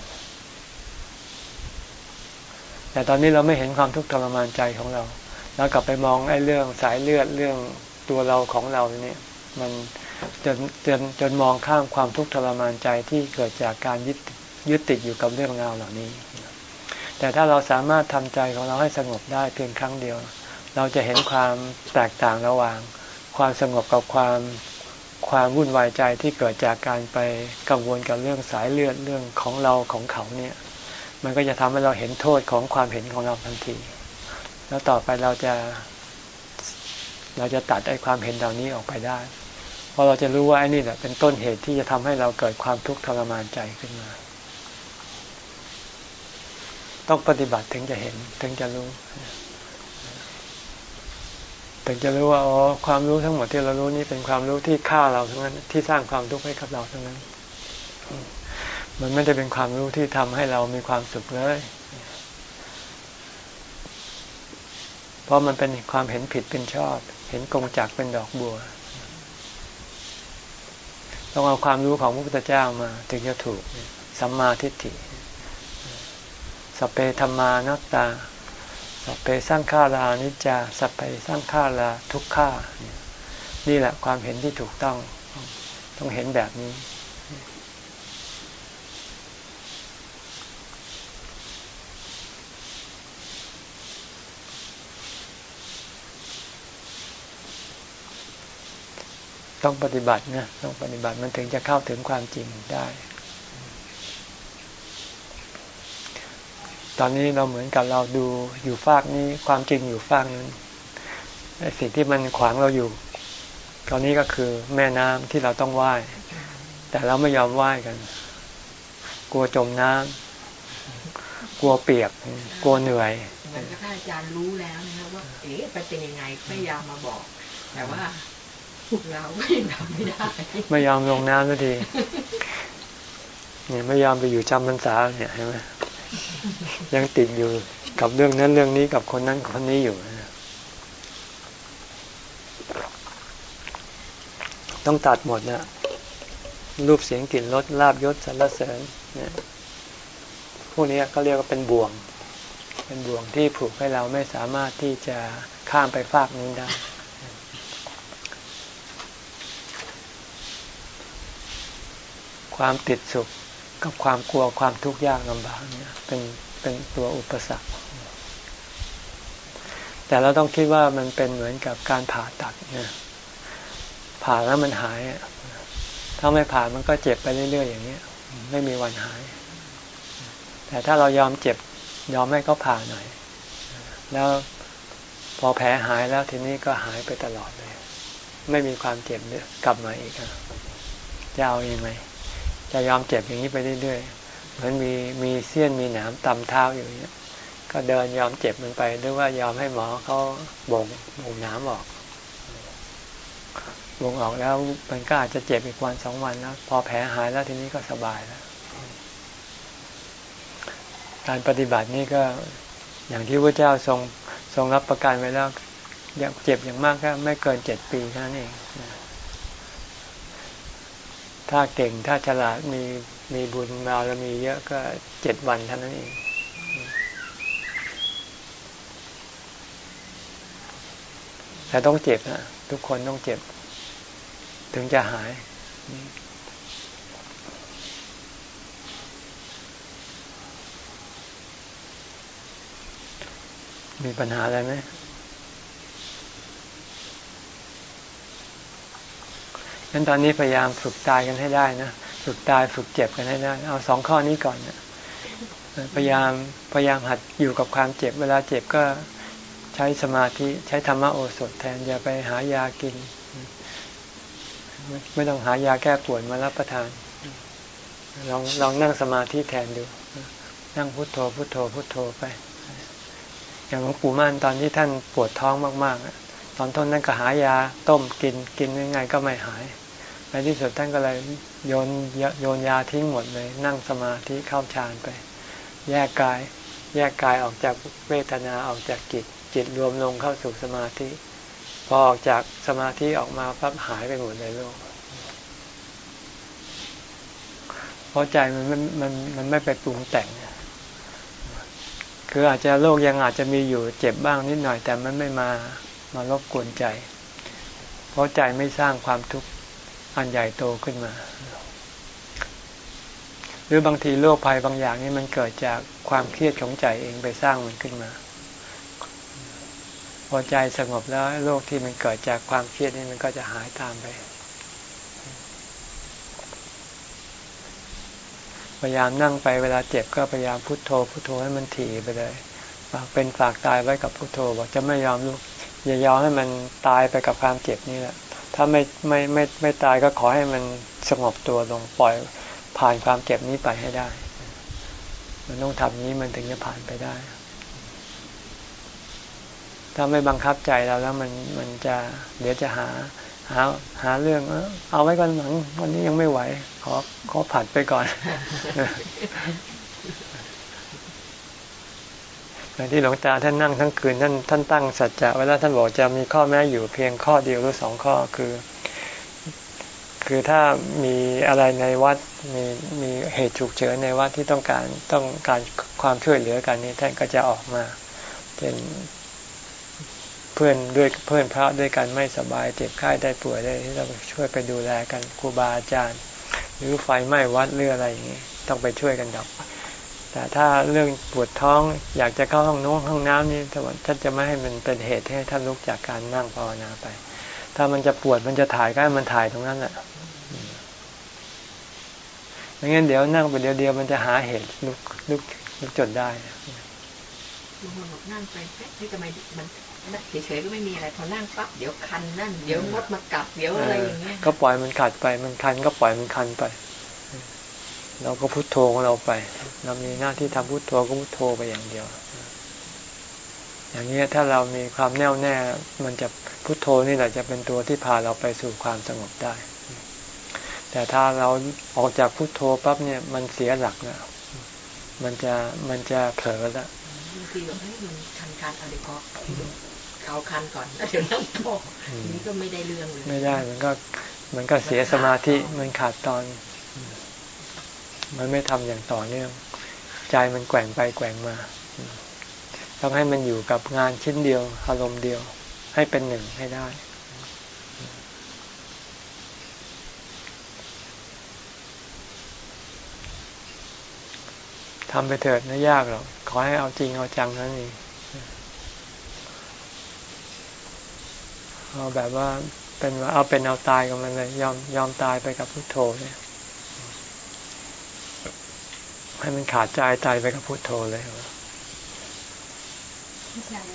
Speaker 1: แต่ตอนนี้เราไม่เห็นความทุกข์ทรมานใจของเราเรากลับไปมองไอ้เรื่องสายเลือดเรื่องตัวเราของเราเนี่ยมันจนจนจนมองข้ามความทุกข์ทรมานใจที่เกิดจากการยึดยึดติดอยู่กับเรื่องราวเหล่านี้ แต่ถ้าเราสามารถทำใจของเราให้สงบได้เพียงครั้งเดียว เราจะเห็นความแตกต่างระหว่าง ความสงบกับความความวุ่นวายใจที่เกิดจากการไปกังวลกับเรื่องสายเลือดเรื่องของเราของเขาเนี่ย มันก็จะทำให้เราเห็นโทษของความเห็นของเราทันที แล้วต่อไปเราจะ เราจะตัดไอ้ความเห็นเหล่านี้ออกไปได้เพราะเราจะรู้ว่าไอ้นี่แหละเป็นต้นเหตุที่จะทำให้เราเกิดความทุกข์ทรมานใจขึ้นมา ต้องปฏิบัติถึงจะเห็น ถึงจะรู้ ถึงจะรู้ว่าอ๋อความรู้ทั้งหมดที่เรารู้นี่เป็นความรู้ที่ฆ่าเราทั้งนั้นที่สร้างความทุกข์ให้กับเราทั้งนั้น มันไม่ได้เป็นความรู้ที่ทำให้เรามีความสุขเลยเพราะมันเป็นความเห็นผิดเป็นชอบ เห็นกงจักเป็นดอกบัว ต้องเอาความรู้ของพระพุทธเจ้ามา ถึงจะถูกสัมมาทิฏฐิ สเปธรรมานัตตาสเปสร้างข้ารานิจจาสเปสร้างข้าราทุกข้านี่แหละความเห็นที่ถูกต้อง ต้องเห็นแบบนี้ ต้องปฏิบัตินะต้องปฏิบัติมันถึงจะเข้าถึงความจริงได้ ตอนนี้เราเหมือนกับเราดูอยู่ฟากนี้ความจริงอยู่ฟากนั้นไอ้สิ่งที่มันขวางเราอยู่ ตอนนี้ก็คือแม่น้ำที่เราต้องว่าย แต่เราไม่ยอมว่ายกัน กลัวจมน้ำกลัวเปียก กลัวเหนื่อย
Speaker 4: เหมือนกับท่านอาจารย์รู้แล้วนะครับว่า เอ๊ะมันเป็นยังไงพยายามมาบอก แต่ว่าเราก็ยังทำไม่ได้
Speaker 1: ไม่ยอมลงน้ำสักทีเนี่ยไม่ยอมไปอยู่จำพรรษาเนี่ยเห็นไหม ยังติดอยู่กับเรื่องนั้นเรื่องนี้กับคนนั้นคนนี้อยู่ ต้องตัดหมดนะรูปเสียงกลิ่นรสลาบยศสรรเสริญเนี่ยพวกนี้ก็เรียกว่าเป็นบ่วง เป็นบ่วงที่ผูกให้เราไม่สามารถที่จะข้ามไปฟากนู้นได้ความติดสุข กับความกลัวความทุกข์ยากลำบากเนี่ยเป็นเป็นตัวอุปสรรค แต่เราต้องคิดว่ามันเป็นเหมือนกับการผ่าตัดเนี่ยผ่าแล้วมันหายถ้าไม่ผ่ามันก็เจ็บไปเรื่อยๆอย่างนี้ย ไม่มีวันหาย แต่ถ้าเรายอมเจ็บยอมให้เขาผ่าหน่อย แล้วพอแผลหายแล้วทีนี้ก็หายไปตลอดเลย ไม่มีความเจ็บกลับมาอีกอจะเอาอยัางไง จะยอมเจ็บอย่างนี้ไปเรื่อยๆเหมือนมีมีเสี้ยนมีหนามตำเท้าอยู่เนี้ยก็เดินยอมเจ็บมันไปหรือว่ายอมให้หมอเขาบ่งบ่งหนามออกบ่งออกแล้วมันก็อาจจะเจ็บอีกวันสองวันแล้วพอแผลหายแล้วทีนี้ก็สบายแล้ว การปฏิบัตินี่ก็อย่างที่พระเจ้าทรงทรงรับประกันไว้แล้วอย่างเจ็บอย่างมากก็ไม่เกินเจ็ดปีเท่านั้นเอง ถ้าเก่งถ้าฉลาดมีมีบุญมาแล้วมีเยอะก็เจ็ดวันเท่านั้นเองแต่ต้องเจ็บนะทุกคนต้องเจ็บ ถึงจะหาย มีปัญหาอะไรไหม งั้นตอนนี้พยายามฝึกตายกันให้ได้นะฝึกตายฝึกเจ็บกันให้ได้เอาสองข้อนี้ก่อนนะพยายามพยายามหัดอยู่กับความเจ็บ เวลาเจ็บก็ใช้สมาธิใช้ธรรมโอสถแทนอย่าไปหายากิน ไม่ต้องหายาแก้ปวดมารับประทานลองลองนั่งสมาธิแทนดู นั่งพุโทโธพุโทโธพุโทโธไป อย่างหลวงปู่มั่นตอนที่ท่านปวดท้องมากๆตอนต้นนั้นก็หายาต้มกินกินยังไงก็ไม่หาย ที่สุดท่านก็เลยโยนโยนยาทิ้งหมดเลย นั่งสมาธิเข้าฌานไป แยกกาย แยกกายออกจากเวทนาออกจากจิต จิตรวมลงเข้าสู่สมาธิ พอออกจากสมาธิออกมาปั๊บหายไปหมดเลยโลกเพราะใจมันมันมันไม่ไปปรุงแต่งคืออาจจะโรคยังอาจจะมีอยู่เจ็บบ้างนิดหน่อย แต่มันไม่มามารบกวนใจ เพราะใจไม่สร้างความทุกข์ อันใหญ่โตขึ้นมา หรือบางทีโรคภัยบางอย่างนี่มันเกิดจากความเครียดของใจเองไปสร้างมันขึ้นมา พอใจสงบแล้วโรคที่มันเกิดจากความเครียดนี่มันก็จะหายตามไป พยายามนั่งไปเวลาเจ็บก็พยายามพุโทโธพุโทโธให้มันถี่ไปเลยฝากเป็นฝากตายไว้กับพุโทโธบอกจะไม่ยอมลุกอย่ายอมให้มันตายไปกับความเจ็บนี่แหละ ถ้าไม่ไม่ไม่ไม่ตายก็ขอให้มันสงบตัวลงปล่อยผ่านความเจ็บนี้ไปให้ได้ มันต้องทำนี้มันถึงจะผ่านไปได้ ถ้าไม่บังคับใจเราแล้วมันมันจะเดี๋ยวจะหาหาหาเรื่องเออเอาไว้ก่อนหลังวันนี้ยังไม่ไหว ขอขอผัดไปก่อน อย่างที่หลวงตาท่านนั่งทั้งคืนท่านท่านตั้งสัจจะเวลาท่านบอกจะมีข้อแม้อยู่เพียงข้อเดียวหรือสองข้อคือ คือถ้ามีอะไรในวัดมีมีเหตุฉุกเฉินในวัดที่ต้องการต้องการความช่วยเหลือกันนี้ท่านก็จะออกมาเป็นเพื่อนด้วยเพื่อนพระด้วยกันไม่สบายเจ็บไข้ได้ป่วยได้ที่ต้องช่วยไปดูแลกันครูบาอาจารย์ หรือไฟไหม้วัดหรืออะไรอย่างนี้ต้องไปช่วยกันดับ แต่ถ้าเรื่องปวดท้องอยากจะเข้าห้องน้องห้องน้ำนี่ท่านจะไม่ให้มันเป็นเหตุให้ท่านลุกจากการนั่งภาวนาไป ถ้ามันจะปวดมันจะถ่ายก็ให้มันถ่ายตรงนั้นแหละไม่งั้นเดี๋ยวนั่งไปเดียวเดียวมันจะหาเหตุลุกลุกลุกจนได้
Speaker 4: บางคนบอกนั่งไปเฮ้ยทำไมมันเฉยๆก็ไม่มีอะไรพอนั่งปั๊บเดี๋ยวคันนั่นเดี๋ยวมดมากัดเดี๋ยวอะไรอย่างเงี้ย
Speaker 1: ก็ปล่อยมันขัดไปมันคันก็ปล่อยมันคันไป เราก็พุโทโธของเราไป เรามีหน้าที่ทำพุโทโธก็พุโทโธไปอย่างเดียว อย่างนี้ถ้าเรามีความแน่วแน่ มันจะพุโทโธนี่แหละจะเป็นตัวที่พาเราไปสู่ความสงบได้ แต่ถ้าเราออกจากพุโทโธปั๊บเนี่ยมันเสียหลักแล้วมันจะมันจะเผลอแล้ว
Speaker 4: บางทีแบบให้มันคันคันอะไรก็เขาคันก่อนแล้วเดี๋ยวนั่งโตนี่ก็ไม่ได้เรื่องเลย
Speaker 1: ไม่ได้มันก็มันก็เสียสมาธิมันขาดตอน มันไม่ทำอย่างต่อเนื่อง ใจมันแกว่งไปแกว่งมา ต้องให้มันอยู่กับงานชิ้นเดียว อารมณ์เดียว ให้เป็นหนึ่งให้ได้ ทำไปเถิดไม่ยากหรอก ขอให้เอาจริงเอาจังนั่นเองเอาแบบว่าเป็นว่าเอาเป็นเอาตายกับมันเลย ยอมยอมตายไปกับพุทโธเนี่ย ให้มันขาดใจตายไปกับพุทโธเลย
Speaker 5: พี่ชาย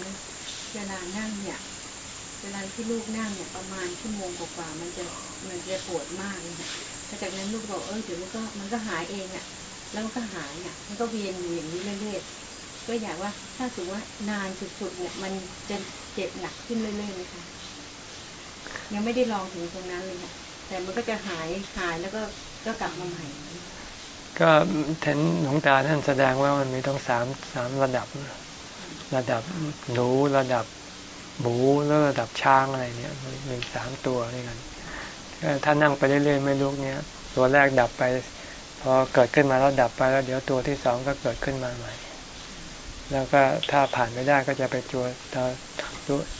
Speaker 5: เวลานั่งเนี่ยเวลาที่ลูกนั่งเนี่ยประมาณชั่วโมงกว่ามันจะมันจะปวดมากเลยค่ะจากนั้นลูกบอกเออเดี๋ยวมันก็มันก็หายเองอะ แล้วมันก็หายอะ มันก็เวียนอยู่อย่างนี้เรื่อยๆก็อยากว่าถ้าสมมติว่านานสุดๆเนี่ยมันจะเจ็บหนักขึ้นเรื่อยๆเลยค่ะยังไม่ได้ลองถึงตรงนั้นเลยค่ะแต่มันก็จะหายหายแล้วก็ก็กลับมาใหม่
Speaker 1: ก็เห็นหลวงตาท่านแสดงว่ามันมีต้องสามสามระดับ ระดับหนูระดับหมูแล้วระดับช้างอะไรเนี่ยมีสามตัวนี่กันถ้านั่งไปเรื่อยๆไม่ลุกเนี่ย ตัวแรกดับไป พอเกิดขึ้นมาแล้วดับไปแล้ว เดี๋ยวตัวที่สองก็เกิดขึ้นมาใหม่ แล้วก็ถ้าผ่านไม่ได้ก็จะไปเจอ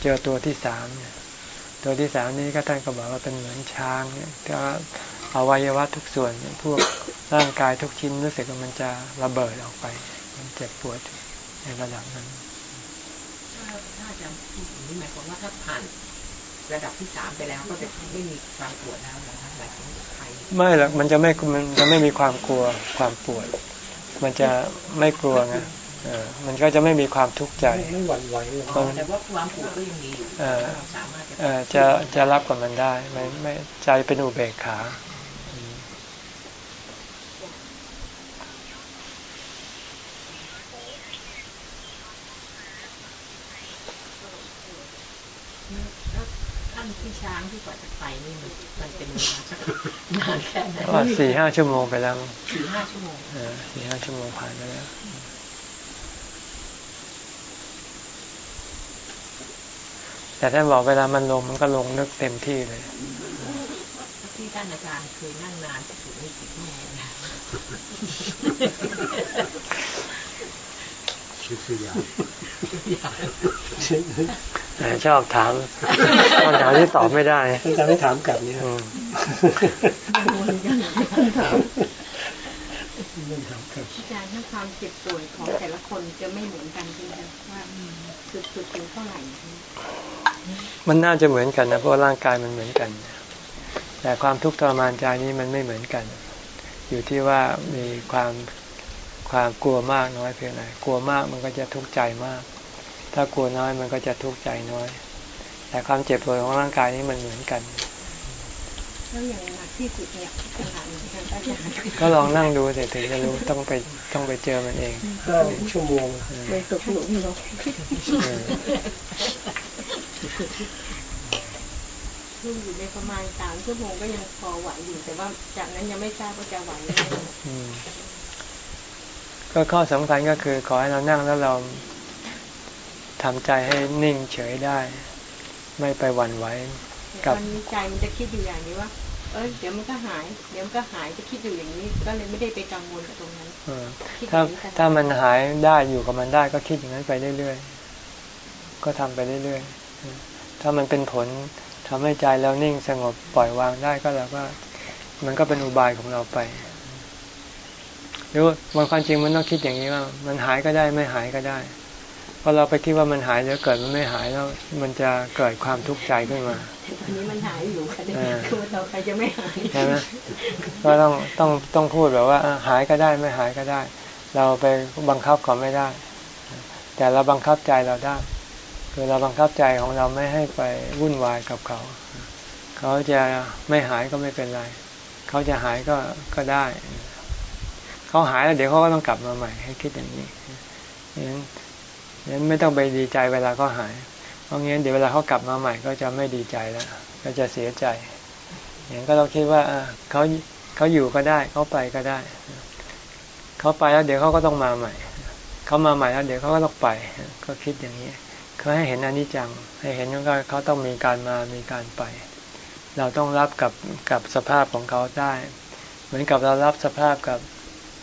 Speaker 1: เจอตัวที่สามตัวที่สามนี้ก็ท่านก็บอกว่าเป็นเหมือนช้างเนี่ยก็อวัยวะทุกส่วนพวก ร่างกายทุกชิ้นรู้สึกว่ามันจะระเบิดออกไป มันเจ็บปวดในระดับนั้น
Speaker 4: ถ้าอาจารย์พูดอย่างนี้หมายความว่าถ้าผ่านระดับที่สามไปแล้วก็จะไม่มีความปวดแล้วนะคะหลังจากไข้
Speaker 1: ไม่หรอกมันจะไม่มันจะไม่มีความกลัวความปวด มันจะไม่กลัวไงเออมันก็จะไม่มีความทุกข์ใจ
Speaker 3: ไม่หวั่นไหวเลย
Speaker 4: อ๋อแต่ว่าความปวดก็ยังมีอยู่
Speaker 1: เออ
Speaker 4: เราสามารถจะ
Speaker 1: เออจะจะรับกับมันได้ไม่ไม่ใจเป็นอุเบกขา
Speaker 4: ท่านที่ช้างที่กว่าจะไปนี่มันมันเป็นเวลาสักนานแค่ไหน
Speaker 1: ว่าสี่ห้าชั่วโมงไปแล้ว
Speaker 4: สี่ห้าชั่วโมง
Speaker 1: เออสี่ห้าชั่วโมงผ่านไปแล้วแต่ท่านบอกเวลามันลงมันก็ลงนึกเต็มที่เลย
Speaker 4: ที่ท่านอาจารย์เคยนั่งนานที่สุดนี่กี่ชั่วโมงนะ
Speaker 6: คิดสิยา
Speaker 1: แหม ชอบถามคำถามที่ตอบไม่ได้
Speaker 3: ต้องการให้ถามกลับนี่ค
Speaker 1: อื
Speaker 3: รับ
Speaker 1: ม
Speaker 3: เรื่องถามกลับ
Speaker 7: อาจารย์ถ้าความเจ็บป่วยของแต่ละคนจะไม่เหมือนกันใช่ไหมคะว่าจุดจุดถึงเท่าไหร่
Speaker 1: มันน่าจะเหมือนกันนะเพราะว่าร่างกายมันเหมือนกัน แต่ความทุกข์ทรมานใจนี้มันไม่เหมือนกัน อยู่ที่ว่ามีความความกลัวมากน้อยเพียงไรกลัวมากมันก็จะทุกข์ใจมาก ถ้ากลัวน้อยมันก็จะทุกข์ใจน้อย แต่ความเจ็บปวดของร่างกายนี้มันเหมือนกัน
Speaker 7: แล้วอย่างหนักที่สุดเนี่ยขนาดไหนคะอาจารย์
Speaker 1: ก็ลองนั่งดูเสร็จถึงจะรู้ต้องไปต้องไปเจอมันเอง
Speaker 3: ห้าชั่วโมง
Speaker 2: ไม่ตกหลุมหรอก
Speaker 1: เออ
Speaker 7: คืออยู่ในประมาณสามชั่วโมงก็ยังพอไหวอยู่ แต่ว่าจากนั้นยังไม่ทราบว่าจะไหวไหม
Speaker 1: อืมก็ข้อสำคัญก็คือขอให้เรานั่งแล้วเรา ทำใจให้นิ่งเฉยได้ ไม่ไปหวั่นไหว
Speaker 7: ตอนนี้ใจมันจะคิดอยู่อย่างนี้ว่า เอ้ยเดี๋ยวมันก็หาย เดี๋ยวมันก็หายจะคิดอยู่อย่างนี้ ก็เลยไม่ได้ไปกังวลกับตรงนั้น
Speaker 1: เออ
Speaker 7: คิดอ
Speaker 1: ถ้า
Speaker 7: ย่างนี้ตลอด
Speaker 1: ถ้ามันหายได้อยู่กับมันได้ก็คิดอย่างนั้นไปเรื่อยๆก็ทำไปเรื่อยๆถ้ามันเป็นผลทำให้ใจเรานิ่งสงบปล่อยวางได้ก็แล้วก็มันก็เป็นอุบายของเราไปหรือบางความจริงมันต้องคิดอย่างนี้ว่า มันหายก็ได้ไม่หายก็ได้ พอเราไปคิดว่ามันหายแล้วเกิดมันไม่หายแล้วมันจะเกิดความทุกข์ใจขึ้นมา
Speaker 7: อันนี้มันหายอยู่ค่ะ
Speaker 1: เออ
Speaker 7: คือเราใครจะไม่หาย
Speaker 1: ใช่ไหมก็ต้องต้องต้องพูดแบบว่าอะหายก็ได้ไม่หายก็ได้ เราไปบังคับเขาไม่ได้ แต่เราบังคับใจเราได้ คือเราบังคับใจของเราไม่ให้ไปวุ่นวายกับเขา เขาจะไม่หายก็ไม่เป็นไร เขาจะหายก็ก็ได้ เขาหายแล้วเดี๋ยวเขาก็ต้องกลับมาใหม่ให้คิดอย่างนี้ งั้นงั้นไม่ต้องไปดีใจเวลาเขาหาย เพราะงั้นเดี๋ยวเวลาเขากลับมาใหม่ก็จะไม่ดีใจแล้ว ก็จะเสียใจ อย่างก็เราคิดว่าเขาเขาอยู่ก็ได้เขาไปก็ได้ เขาไปแล้วเดี๋ยวเขาก็ต้องมาใหม่ เขามาใหม่แล้วเดี๋ยวเขาก็ต้องไป ก็คิดอย่างนี้เขาให้เห็นอนิจจัง ให้เห็นว่าเขาต้องมีการมา มีการไป เราต้องรับกับกับสภาพของเขาได้ เหมือนกับเรารับสภาพกับ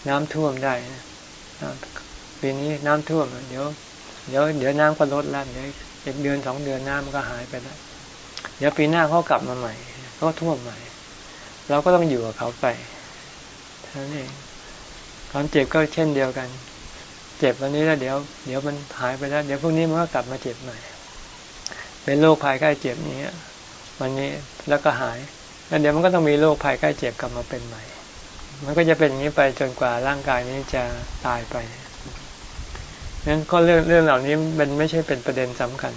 Speaker 1: น้ำท่วมได้ปีนี้น้ำท่วม เดี๋ยว เดี๋ยวเดี๋ยวน้ำก็ลดแล้วเดี๋ยวเดือนสองเดือนน้ำมันก็หายไปแล้วเดี๋ยวปีหน้าเขากลับมาใหม่เขาก็ท่วมใหม่ เราก็ต้องอยู่กับเขาไปเท่านั้นเองความเจ็บก็เช่นเดียวกัน เจ็บวันนี้แล้วเดี๋ยวเดี๋ยวมันหายไปแล้ว เดี๋ยวพรุ่งนี้มันก็กลับมาเจ็บใหม่ เป็นโรคภัยไข้เจ็บนี้วันนี้แล้วก็หาย แล้วเดี๋ยวมันก็ต้องมีโรคภัยไข้เจ็บกลับมาเป็นใหม่ มันก็จะเป็นอย่างนี้ไปจนกว่าร่างกายนี้จะตายไป นั้นก็เรื่องเรื่องเหล่านี้มันไม่ใช่เป็นประเด็นสำคัญ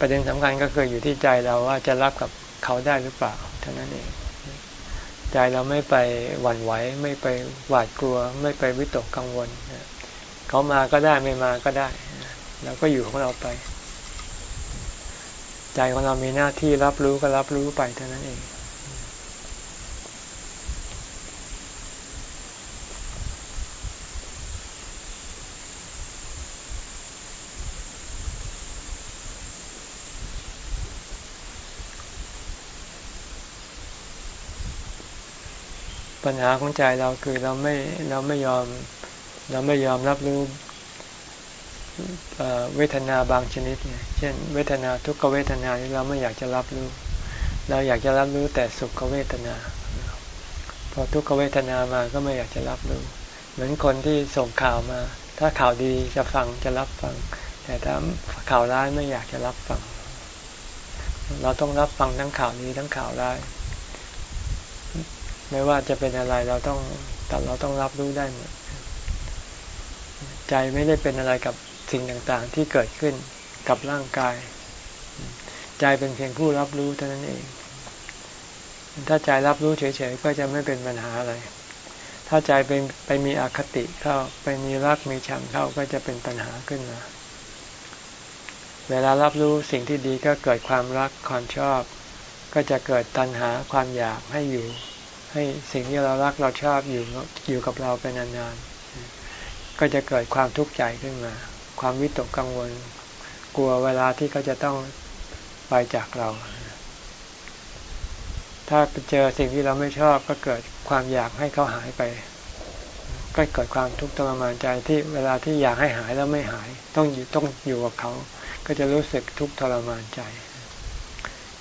Speaker 1: ประเด็นสำคัญก็คืออยู่ที่ใจเราว่าจะรับกับเขาได้หรือเปล่าเท่านั้นเองใจเราไม่ไปหวั่นไหวไม่ไปหวาดกลัว ไม่ไปวิตกกังวลเขามาก็ได้ไม่มาก็ได้เราก็อยู่ของเราไป ใจของเรามีหน้าที่รับรู้ก็รับรู้ไปเท่านั้นเอง ปัญหาของใจเราคือเราไม่เราไม่ยอม เราไม่ยอมรับรู้เวทนาบางชนิดไงเช่น เวทนาทุกขเวทนานี่เราไม่อยากจะรับรู้ เราอยากจะรับรู้แต่สุขเวทนา พอทุกขเวทนามาก็ไม่อยากจะรับรู้ เหมือนคนที่ส่งข่าวมา ถ้าข่าวดีจะฟังจะรับฟัง แต่ถ้าข่าวร้ายไม่อยากจะรับฟัง เราต้องรับฟังทั้งข่าวดีทั้งข่าวร้าย ไม่ว่าจะเป็นอะไรเราต้องแต่เราต้องรับรู้ได้หมดใจไม่ได้เป็นอะไรกับสิ่งต่างๆ ที่เกิดขึ้นกับร่างกาย ใจเป็นเพียงผู้รับรู้เท่านั้นเอง ถ้าใจรับรู้เฉยๆก็จะไม่เป็นปัญหาอะไร ถ้าใจไปไปมีอคติเข้าไปมีรักมีชังเข้าก็จะเป็นปัญหาขึ้นมาเวลารับรู้สิ่งที่ดีก็เกิดความรักความชอบ ก็จะเกิดตัณหาความอยากให้อยู่ ให้สิ่งที่เรารักเราชอบอยู่อยู่กับเราเป็นนานๆ ก็จะเกิดความทุกข์ใจขึ้นมา ความวิตกกังวล กลัวเวลาที่เขาจะต้องไปจากเรา ถ้าเจอสิ่งที่เราไม่ชอบก็เกิดความอยากให้เขาหายไป ก็เกิดความทุกข์ทรมานใจที่เวลาที่อยากให้หายแล้วไม่หาย ต้องอยู่ต้องอยู่กับเขา ก็จะรู้สึกทุกข์ทรมานใจ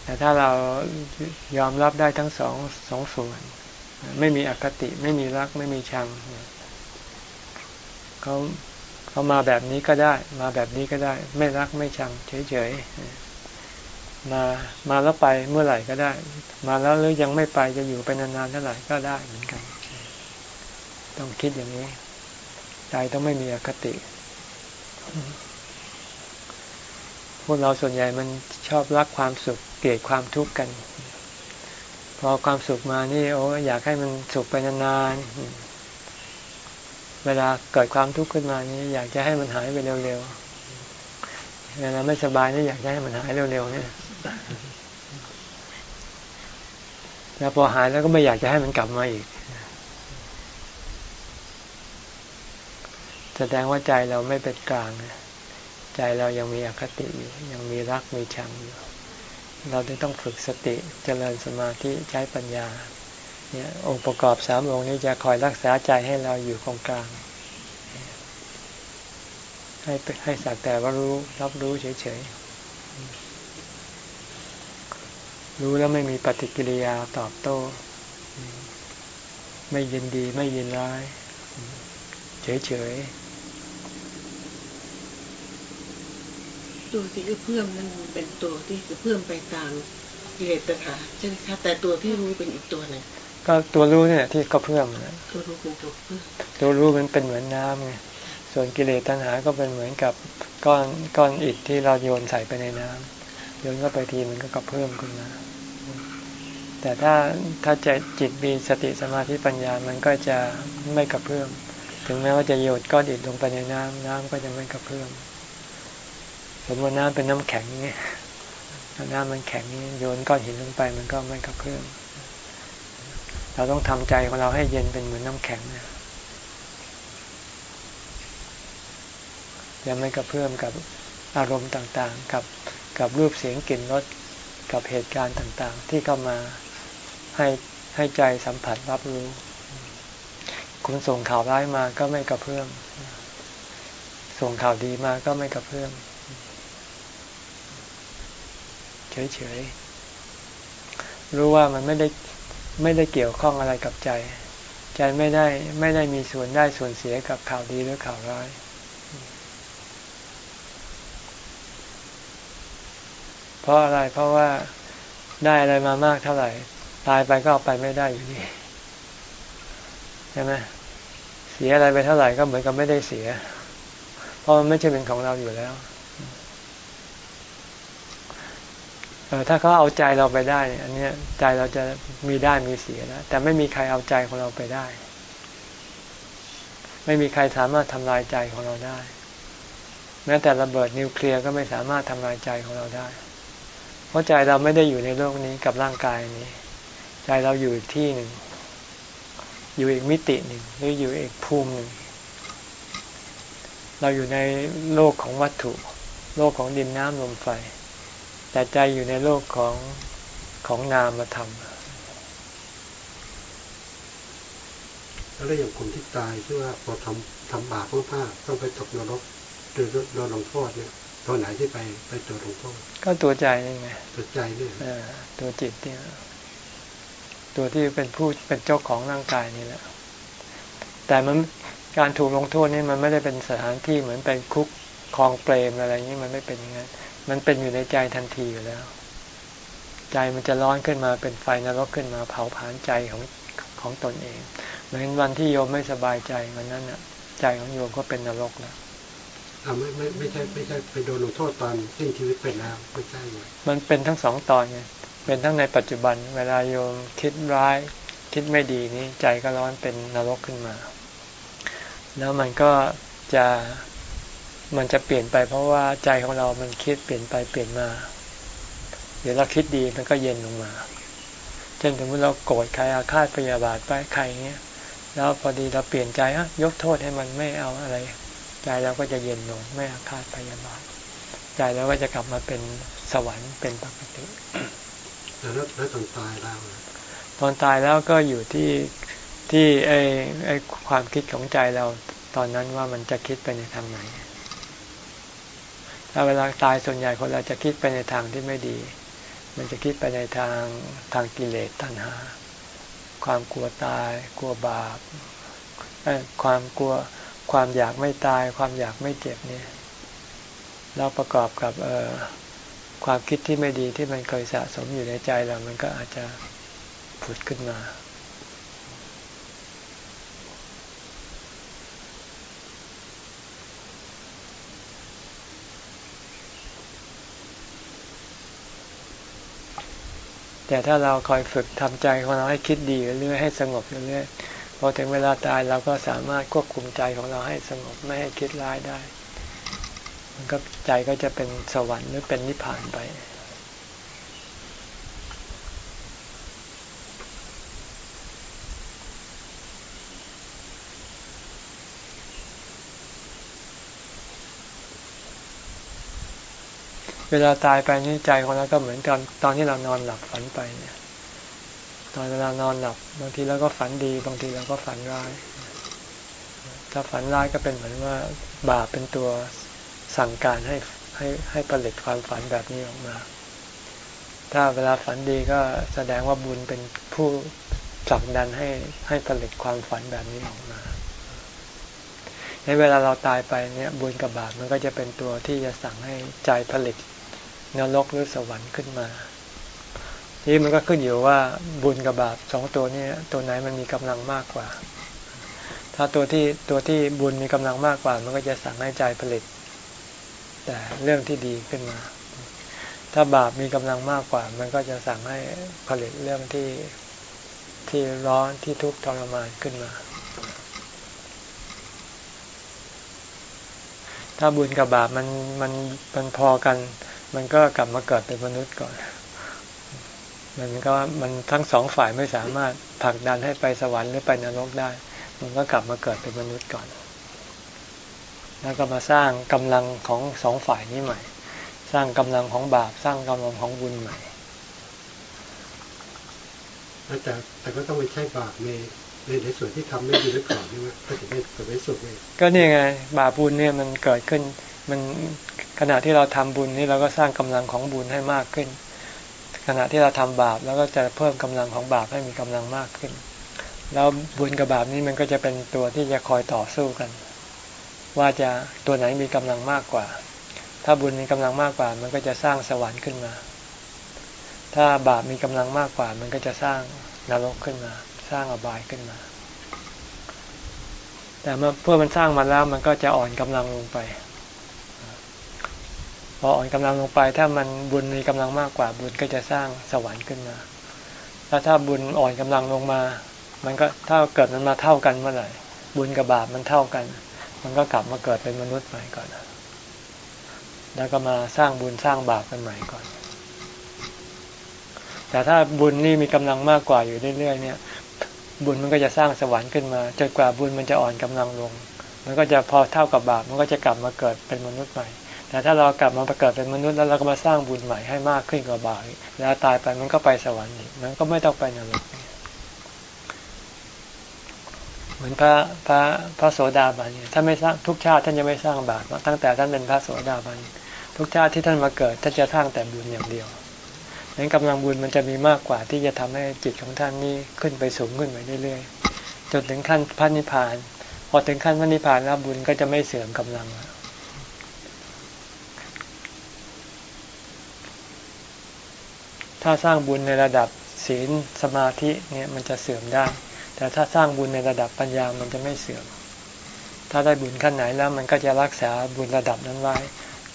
Speaker 1: แต่ถ้าเรายอมรับได้ทั้งสองสองส่วน ไม่มีอคติ ไม่มีรัก ไม่มีชังเขาเขามาแบบนี้ก็ได้ มาแบบนี้ก็ได้ ไม่รักไม่ชัง เฉยๆมามาแล้วไปเมื่อไหร่ก็ได้ มาแล้วหรือยังไม่ไปจะอยู่ไปนานๆเท่าไหร่ก็ได้เหมือนกัน ต้องคิดอย่างนี้ใจต้องไม่มีอคติพวกเราส่วนใหญ่มันชอบรักความสุขเกลียดความทุกข์กัน อความสุขมานี่โอ้อยากให้มันสุขไปนานๆ เวลาเกิดความทุกข์ขึ้นมานี่อยากจะให้มันหายไปเร็วๆ เวลาไม่สบายนี่อยากจะให้มันหายเร็วๆเนี่ยแล้วพอหายแล้วก็ไม่อยากจะให้มันกลับมาอีก แสดงว่าใจเราไม่เป็นกลาง ใจเรายังมีอคติอยู่ ยังมีรักมีชังอยู่ เราจึงต้องฝึกสติเจริญสมาธิใช้ปัญญาเนี่ยองค์ประกอบสามองค์นี้จะคอยรักษาใจให้เราอยู่ตรงกลาง ให้ให้สักแต่ว่ารู้รับรู้เฉยๆ รู้แล้วไม่มีปฏิกิริยาตอบโต้ ไม่ยินดีไม่ยินร้าย เฉยๆ
Speaker 2: ตัวที่กระเพื่อมนั่นเป็นตัวที่กระเพื่อมไปตามกิเลสตัณหาใช่ไหมคะแต่ตัวที่รู้เป็นอีกตัวหนึ่ง
Speaker 1: ก็ตัวรู้เนี่ยที่กระเพื่อม
Speaker 2: ตัวรู้เป็นตัวเพื่อม
Speaker 1: ตัวรู้มันเป็นเหมือนน้ำไงส่วนกิเลสตัณหาก็เป็นเหมือนกับก้อนก้อนอิฐที่เราโยนใส่ไปในน้ำโยนเข้าไปทีมันก็กระเพื่อมขึ้นมาแต่ถ้าถ้าใจจิตมีสติสมาธิปัญญามันก็จะไม่กระเพื่อมถึงแม้ว่าจะโยนก้อนอิฐลงไปในน้ำน้ำก็จะไม่กระเพื่อม สมมติน้ำเป็นน้ำแข็งเนี่ยน้ำมันแข็งโยนก้อนหินลงไปมันก็ไม่กระเพื่อมเราต้องทำใจของเราให้เย็นเป็นเหมือนน้ำแข็งเนี่ยยังไม่กระเพื่อมกับอารมณ์ต่างๆ กับกับรูปเสียงกลิ่นรสกับเหตุการณ์ต่างๆ ที่เข้ามาให้ให้ใจสัมผัสรับรู้ คุณส่งข่าวร้ายมาก็ไม่กระเพื่อมส่งข่าวดีมาก็ไม่กระเพื่อม เฉยๆ รู้ว่ามันไม่ได้ไม่ได้เกี่ยวข้องอะไรกับใจ ใจไม่ได้ไม่ได้มีส่วนได้ส่วนเสียกับข่าวดีหรือข่าวร้าย เพราะอะไรเพราะว่าได้อะไรมามากเท่าไหร่ ตายไปก็เอาไปไม่ได้อยู่ดีใช่ไหมเสียอะไรไปเท่าไหร่ก็เหมือนกับไม่ได้เสีย เพราะมันไม่ใช่เป็นของเราอยู่แล้ว ถ้าเขาเอาใจเราไปได้อันนี้ใจเราจะมีได้มีเสียแล้วแต่ไม่มีใครเอาใจของเราไปได้ ไม่มีใครสามารถทำลายใจของเราได้ แม้แต่ระเบิดนิวเคลียร์ก็ไม่สามารถทำลายใจของเราได้ เพราะใจเราไม่ได้อยู่ในโลกนี้กับร่างกายนี้ ใจเราอยู่อีกที่หนึ่ง อยู่อีกมิติหนึ่งหรืออยู่อีกภูมิหนึ่งเราอยู่ในโลกของวัตถุ โลกของดินน้ำลมไฟ แต่ใจอยู่ในโลกของของนามธรรม
Speaker 6: แล้วอย่างคนที่ตายที่ว่าพอทำทำบาปมากๆต้องไปตกนรกโดยโดนลงโทษเนี่ยตัวไหนที่ไปไปตัวลงโทษ
Speaker 1: ก็ตัวใจนี่ไง
Speaker 6: ตัวใจนี่
Speaker 1: ตัวจิตเนี่ยตัวที่เป็นผู้เป็นเจ้าของร่างกายนี่แหละ แต่มันการถูกลงโทษนี่มันไม่ได้เป็นสถานที่เหมือนไปคุกคลองเปรมอะไรอย่างนี้มันไม่เป็นอย่างนั้น มันเป็นอยู่ในใจทันทีอยู่แล้ว ใจมันจะร้อนขึ้นมาเป็นไฟนรกขึ้นมาเผาผลาญใจของของตนเอง เหมือนวันที่โยมไม่สบายใจวันนั้นน่ะ ใจของโยมก็เป็นนรกแล้ว
Speaker 6: อ่าไม่ไม่ไม่ใช่ไม่ใช่ไปโดนลงโทษตอนสิ้นชีวิตเป็นแล้วไม่ใช่เลย
Speaker 1: มันเป็นทั้งสองตอนไงเป็นทั้งในปัจจุบัน เวลาโยมคิดร้าย คิดไม่ดีนี้ใจก็ร้อนเป็นนรกขึ้นมา แล้วมันก็จะ มันจะเปลี่ยนไปเพราะว่าใจของเรามันคิดเปลี่ยนไปเปลี่ยนมา เดี๋ยวเราคิดดีมันก็เย็นลงมา เช่นสมมติเราโกรธใครอาฆาตพยาบาทไปใครเงี้ย แล้วพอดีเราเปลี่ยนใจฮะยกโทษให้มันไม่เอาอะไร ใจเราก็จะเย็นลงไม่อาฆาตพยาบาทใจเราก็จะกลับมาเป็นสวรรค์เป็นปกติ
Speaker 6: แล้วแล้วตอนตายแล้ว
Speaker 1: ตอนตายแล้วก็อยู่ที่ที่ไอ้ไอ้ความคิดของใจเราตอนนั้นว่ามันจะคิดไปในทางไหน ถ้าเวลาตายส่วนใหญ่คนเราจะคิดไปในทางที่ไม่ดี มันจะคิดไปในทางทางกิเลสตัณหา ความกลัวตาย กลัวบาปความกลัวความอยากไม่ตาย ความอยากไม่เจ็บเนี่ยเราประกอบกับเความคิดที่ไม่ดีที่มันเคยสะสมอยู่ในใจเรา มันก็อาจจะผุดขึ้นมา แต่ถ้าเราคอยฝึกทำใจของเราให้คิดดีเรื่อยให้สงบเรื่อยพอถึงเวลาตายเราก็สามารถควบคุมใจของเราให้สงบไม่ให้คิดร้ายได้ มันก็ใจก็จะเป็นสวรรค์หรือเป็นนิพพานไป เวลาตายไปนี่ใจของเราก็เหมือนตอนตอนที่เรานอนหลับฝันไปเนี่ย ตอนเวลานอนหลับบางทีเราก็ฝันดี บางทีเราก็ฝันร้าย ถ้าฝันร้ายก็เป็นเหมือนว่าบาปเป็นตัวสั่งการให้ให้ให้ผลิตความฝันแบบนี้ออกมา ถ้าเวลาฝันดีก็แสดงว่าบุญเป็นผู้ผลักดันให้ให้ผลิตความฝันแบบนี้ออกมาในเวลาเราตายไปเนี่ยบุญกับบาปมันก็จะเป็นตัวที่จะสั่งให้ใจผลิต นรกหรือสวรรค์ขึ้นมาที่มันก็ขึ้นอยู่ว่าบุญกับบาปสองตัวนี้ตัวไหนมันมีกำลังมากกว่า ถ้าตัวที่ตัวที่บุญมีกำลังมากกว่า มันก็จะสั่งให้ใจผลิต แต่เรื่องที่ดีขึ้นมา ถ้าบาปมีกำลังมากกว่า มันก็จะสั่งให้ผลิตเรื่องที่ที่ร้อนที่ทุกข์ทรมานขึ้นมา ถ้าบุญกับบาปมันมันมันพอกัน มันก็กลับมาเกิดเป็นมนุษย์ก่อน มันก็มันทั้งสองฝ่ายไม่สามารถผลักดันให้ไปสวรรค์หรือไปนรกได้ มันก็กลับมาเกิดเป็นมนุษย์ก่อน แล้วก็มาสร้างกำลังของสองฝ่ายนี้ใหม่ สร้างกำลังของบาป สร้างกำลังของบุญใหม่
Speaker 6: แต่แต่ก็ต้องไปใช้บาปในในในส่วนที่ทำไม่ดีหรือเปล่าใช่ไหมก็จะได้เกิดได้สุขเลย
Speaker 1: ก็นี่ไง บาปบุญเนี่ยมันเกิดขึ้นมัน ขณะที่เราทำบุญนี่เราก็สร้างกำลังของบุญให้มากขึ้น ขณะที่เราทำบาปแล้วก็จะเพิ่มกำลังของบาปให้มีกำลังมากขึ้น แล้วบุญกับบาปนี้มันก็จะเป็นตัวที่จะคอยต่อสู้กัน ว่าจะตัวไหนมีกำลังมากกว่า ถ้าบุญมีกำลังมากกว่า มันก็จะสร้างสวรรค์ขึ้นมา ถ้าบาปมีกำลังมากกว่า มันก็จะสร้างนรกขึ้นมา สร้างอบายขึ้นมาแต่เมื่อเพื่อมันสร้างมาแล้วมันก็จะอ่อนกำลังลงไป พออ่อนกำลังลงไป ถ้ามันบุญมีกำลังมากกว่าบุญก็จะสร้างสวรรค์ขึ้นมา แล้วถ้าบุญอ่อนกำลังลงมา มันก็ถ้าเกิดมันมาเท่ากันเมื่อไหร่บุญกับบาปมันเท่ากัน มันก็กลับมาเกิดเป็นมนุษย์ใหม่ก่อน แล้วก็มาสร้างบุญสร้างบาปกันใหม่ก่อน แต่ถ้าบุญนี่มีกำลังมากกว่าอยู่เรื่อยๆเนี่ยบุญมันก็จะสร้างสวรรค์ขึ้นมาจนกว่าบุญมันจะอ่อนกำลังลง มันก็จะพอเท่ากับบาป มันก็จะกลับมาเกิดเป็นมนุษย์ใหม่ แต่ถ้าเรากลับมาประเกิดเป็นมนุษย์แล้วเราก็มาสร้างบุญใหม่ให้มากขึ้นกว่าบาปแล้วตายไปมันก็ไปสวรรค์อีกมันก็ไม่ต้องไปนรกเหมือนพระพระพระโสดาบันเนี่ยท่านไม่สร้างทุกชาติท่านยังไม่สร้างบาปตั้งแต่ท่านเป็นพระโสดาบันทุกชาติที่ท่านมาเกิดท่านจะสร้างแต่บุญอย่างเดียวนั้นกำลังบุญมันจะมีมากกว่าที่จะทำให้จิตของท่านนี้ขึ้นไปสูงขึ้นไปเรื่อยๆจนถึงขั้นพระนิพพาน พอถึงขั้นพระนิพพานแล้วบุญก็จะไม่เสื่อมกำลังแล้ว ถ้าสร้างบุญในระดับศีลสมาธิเนี่ยมันจะเสื่อมได้ แต่ถ้าสร้างบุญในระดับปัญญามันจะไม่เสื่อม ถ้าได้บุญขั้นไหนแล้วมันก็จะรักษาบุญระดับนั้นไว้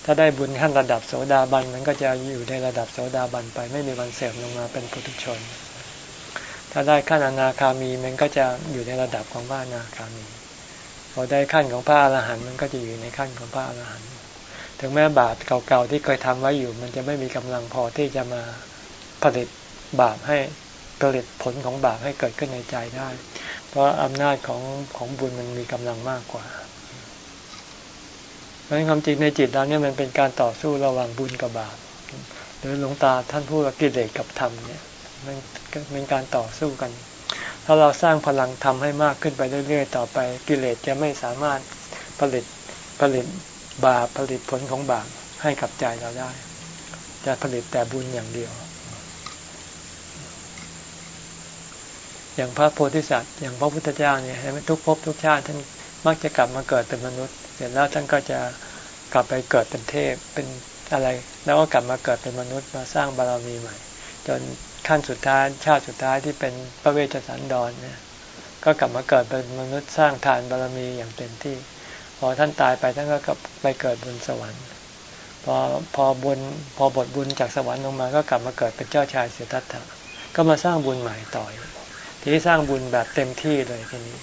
Speaker 1: ถ้าได้บุญขั้นระดับโสดาบันมันก็จะอยู่ในระดับโสดาบันไป ไม่มีวันเสื่อมลงมาเป็นปุถุชน ถ้าได้ขั้นอนาคามีมันก็จะอยู่ในระดับของพระอนาคามี พอได้ขั้นของพระอรหันต์มันก็จะอยู่ในขั้นของพระอรหันต์ ถึงแม้บาปเก่าๆที่เคยทำไว้อยู่ มันจะไม่มีกำลังพอที่จะมา ผลิตบาปให้ผลิตผลของบาปให้เกิดขึ้นในใจได้ เพราะอำนาจของของบุญมันมีกำลังมากกว่าเพราะฉะนั้นความจริงในจิตเราเนี่ยมันเป็นการต่อสู้ระหว่างบุญกับบาปหรือหลวงตาท่านพูดว่ากิเลสกับธรรมเนี่ยมันเป็นการต่อสู้กัน ถ้าเราสร้างพลังธรรมให้มากขึ้นไปเรื่อยๆ ต่อไปกิเลสจะไม่สามารถผลิตผลิตบาปผลิตผลของบาปให้กับใจเราได้ จะผลิตแต่บุญอย่างเดียว อย่างพระโพธิสัตว์อย่างพระพุทธเจ้าเนี่ยทุกภพทุกชาติท่านมักจะกลับมาเกิดเป็นมนุษย์ เสร็จแล้วท่านก็จะกลับไปเกิดเป็นเทพเป็นอะไร แล้วก็กลับมาเกิดเป็นมนุษย์มาสร้างบารมีใหม่ จนขั้นสุดท้ายชาติสุดท้ายที่เป็นพระเวชสันดรเนี่ยก็กลับมาเกิดเป็นมนุษย์สร้างทานบารมีอย่างเต็มที่ พอท่านตายไปท่านก็กลับไปเกิดบนสวรรค์ พอพอบนพอบทบุญจากสวรรค์ลงมา ก็กลับมาเกิดเป็นเจ้าชายเสด็จถะก็มาสร้างบุญใหม่ต่อ ทีนี้สร้างบุญแบบเต็มที่เลยทีนี้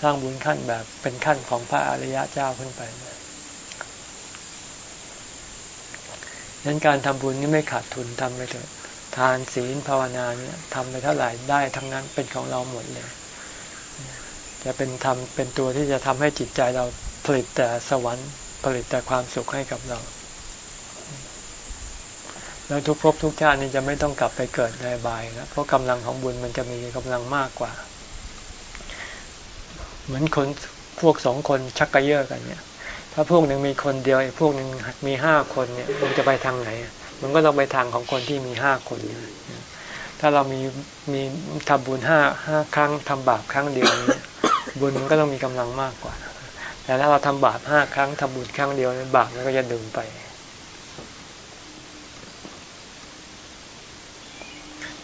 Speaker 1: สร้างบุญขั้นแบบเป็นขั้นของพระอริยะเจ้าขึ้นไปนั้นการทำบุญนี่ไม่ขาดทุนทำไปเถอะทานศีลภาวนาเนี่ยทำไปเท่าไหร่ได้ทั้งนั้นเป็นของเราหมดเลย จะเป็นทำเป็นตัวที่จะทำให้จิตใจเราผลิตแต่สวรรค์ผลิตแต่ความสุขให้กับเรา แล้วทุกภพทุกชาตินี้จะไม่ต้องกลับไปเกิดในบายนะเพราะกำลังของบุญมันจะมีกำลังมากกว่า เหมือนคนพวกสองคนชักกระเยาะกันเนี่ย ถ้าพวกหนึ่งมีคนเดียวไอีกพวกหนึ่งมีห้าคนเนี่ยมันจะไปทางไหน มันก็ต้องไปทางของคนที่มีห้าคนเนี่ยถ้าเรามีมีทำบุญห้าห้าครั้งทำบาปครั้งเดียวนี้บุญมันก็ต้องมีกำลังมากกว่า แต่ถ้าเราทำบาปห้าครั้งทำบุญครั้งเดียวบาปมันก็จะดึงไป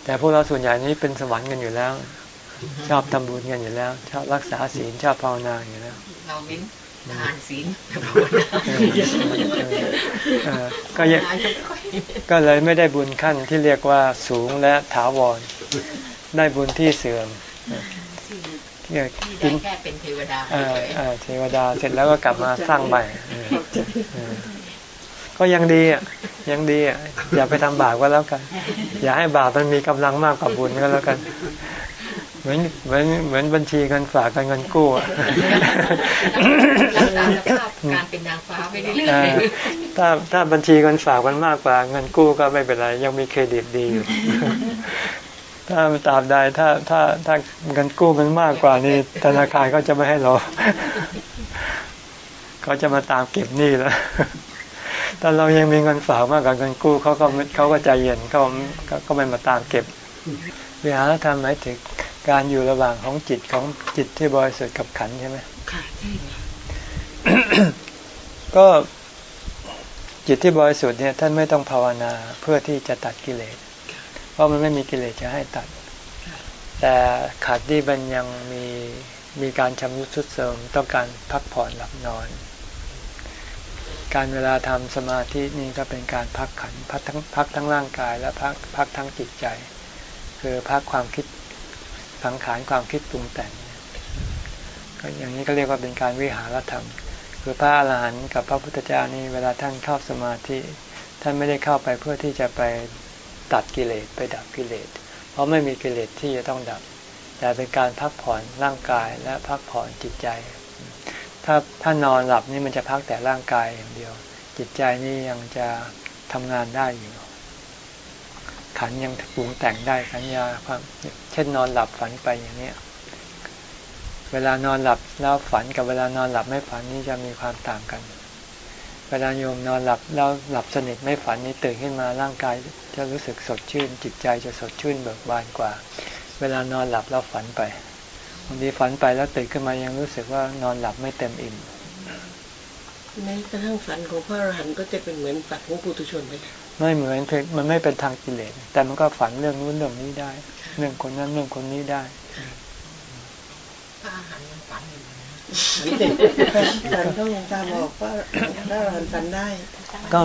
Speaker 1: แต่พวกเราส่วนใหญ่นี้เป็นสวรรค์กันอยู่แล้ว ชอบทำบุญกันอยู่แล้ว ชอบรักษาศีลชอบภาวนาอยู่แล้ว
Speaker 4: เราเน้นทานศีลภาวนา
Speaker 1: ก็ยังก็เลยไม่ได้บุญขั้นที่เรียกว่าสูงและถาวร ได้บุญที่เสื่อม
Speaker 4: ที่ได้แค่เป็นเทวดา
Speaker 1: เทวดาเสร็จแล้วก็กลับมาสร้างใหม่ ก็ยังดีอะยังดีอะอย่าไปทำบาปก็แล้วกัน อย่าให้บาปมันมีกำลังมากกว่าบุญก็แล้วกัน เหมือนเหมือนเหมือนบัญชีเงินฝากกับเงินกู้อะ
Speaker 4: การเป็นนางฟ้าไปเรื่อย
Speaker 1: ๆถ้าถ้าบัญชีเงินฝากมันมากกว่า เงินกู้ก็ไม่เป็นไร ยังมีเครดิตดีอยู่ถ้าตราบใดถ้าถ้าถ้าเงินกู้มันมากกว่านี่ธนาคารก็จะไม่ให้เราเขาจะมาตามเก็บหนี้แล้ว ถ้าเรายังมีเงินฝากมากกว่าเงินกู้เขาก็เขาก็ใจเย็นเขาก็ไม่มาตามเก็บวิหารธรรมหมายถึงการอยู่ระหว่างของจิตของจิตที่บริสุทธิ์กับขันใช่ไหม
Speaker 2: ค่ะใช่
Speaker 1: ก็จิตที่บริสุทธิ์เนี่ยท่านไม่ต้องภาวนาเพื่อที่จะตัดกิเลส เพราะมันไม่มีกิเลสจะให้ตัด แต่ขาดที่มันยังมีมีการชำรุดทรุดโทรมต้องการพักผ่อนหลับนอน การเวลาทำสมาธินี่ก็เป็นการพักขันพักทั้งพักทั้งร่างกายและพักพักทั้งจิตใจ คือพักความคิดสังขารความคิดปรุงแต่งก็อย่างนี้ก็เรียกว่าเป็นการวิหารธรรม คือพระอรหันต์กับพระพุทธเจ้านี่เวลาท่านเข้าสมาธิ ท่านไม่ได้เข้าไปเพื่อที่จะไปตัดกิเลสไปดับกิเลส เพราะไม่มีกิเลสที่จะต้องดับ แต่เป็นการพักผ่อนร่างกายและพักผ่อนจิตใจ ถ้าถ้านอนหลับนี่มันจะพักแต่ร่างกายอย่างเดียว จิตใจนี่ยังจะทำงานได้อยู่ ขันยังปรุงแต่งได้สัญญาความเช่นนอนหลับฝันไปอย่างเนี้ยเวลานอนหลับแล้วฝันกับเวลานอนหลับไม่ฝันนี่จะมีความต่างกัน เวลาโยมนอนหลับแล้วหลับสนิทไม่ฝันนี่ตื่นขึ้นมาร่างกายจะรู้สึกสดชื่น จิตใจจะสดชื่นเบิกบานกว่า เวลานอนหลับแล้วฝันไปางทีฝันไปแล้วตื่นขึ้นมายังรู้สึกว่านอนหลับไม่เต็มอิ่ม
Speaker 2: แม้กระทั่งฝันของพระอรหันต์ก็จะเป็นเหมือนฝันของปุถุชนไป
Speaker 1: อไม่เหมือนเพมันไม่เป็นทางกิเลสแต่มันก็ฝันเรื่องนู้นเรื่องนี้ได้ เรื่องคนนั้นเรื่องคนนี้ได้
Speaker 4: ถ้าอาหารยังฝันอยู่นะ
Speaker 2: ฝันก็หลวงตาบอกว่าถ้าเราฝันได้
Speaker 1: ก็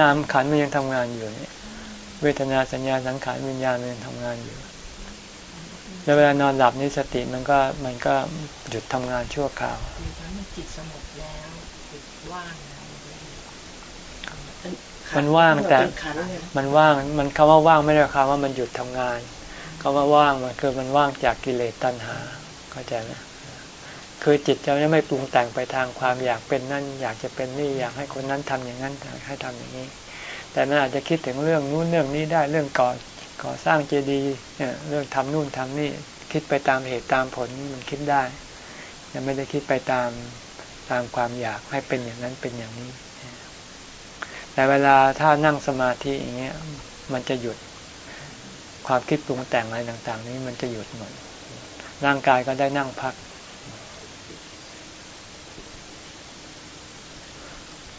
Speaker 1: นามขันมันยังทำงานอยู่เนี่ยเวทนาสัญญาสังขารวิญญาณมันยังทำงานอยู่ แล้วเวลานอนหลับนี่สติมันก็มันก็หยุดทำงานชั่วคราว
Speaker 4: หรือว่ามันจิตสงบแล้วจิตว่างแล้ว
Speaker 1: มันว่างแต่
Speaker 2: เป็นขันเนี่ย
Speaker 1: มันว่างมันคำว่าว่างไม่ได้คำว่ามันหยุดทำงานคำว่าว่างมันคือมันว่างจากกิเลสตัณหาเข้าใจไหมคือจิตจะไม่ปรุงแต่งไปทางความอยากเป็นนั่น อยากจะเป็นนี่อยากให้คนนั้นทำอย่างนั้นอยากให้ทำอย่างนี้ แต่มันอาจจะคิดถึงเรื่องนู้นเรื่องนี้ได้เรื่องก่อ ก่อสร้างเจดีย์เนี่ยเรื่องทำนู่นทำนี่คิดไปตามเหตุตามผลมันคิดได้ยังไม่ได้คิดไปตามตามความอยากให้เป็นอย่างนั้นเป็นอย่างนี้ แต่เวลาถ้านั่งสมาธิอย่างเงี้ยมันจะหยุดความคิดปรุงแต่งอะไรต่าง ๆ นี้มันจะหยุดหมดร่างกายก็ได้นั่งพัก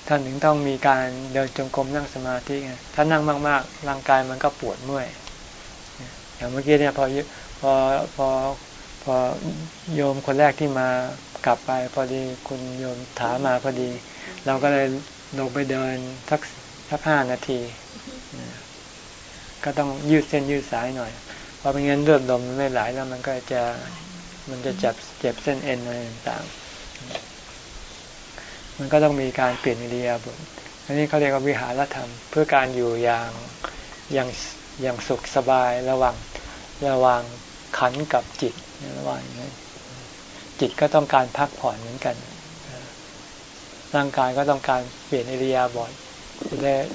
Speaker 1: ท่านถึงต้องมีการเดินจงกรมนั่งสมาธิไงถ้านั่งมาก ๆ ร่างกายมันก็ปวดเมื่อย อย่างเมื่อกี้เนี่ยพอพอพอพอโยมคนแรกที่มากลับไป พอดีคุณโยมถามมาพอดี เราก็เลยลงไปเดินสักสักห้านาที ก็ต้องยืดเส้นยืดสายหน่อย เพราะไม่งั้นเลือดลมมันไม่ไหลแล้วมันก็จะมันจะเจับเจ็บเส้นเอ็นอะไรต่างๆ มันก็ต้องมีการเปลี่ยนอิริยาบถอันนี้เขาเรียกว่าวิหารธรรม เพื่อการอยู่อย่างอย่าง อย่างสุขสบายระหว่างระหว่างขันกับจิตระหว่างนี้จิตก็ต้องการพักผ่อนเหมือนกัน ร่างกายก็ต้องการเปลี่ยนอิริยาบถ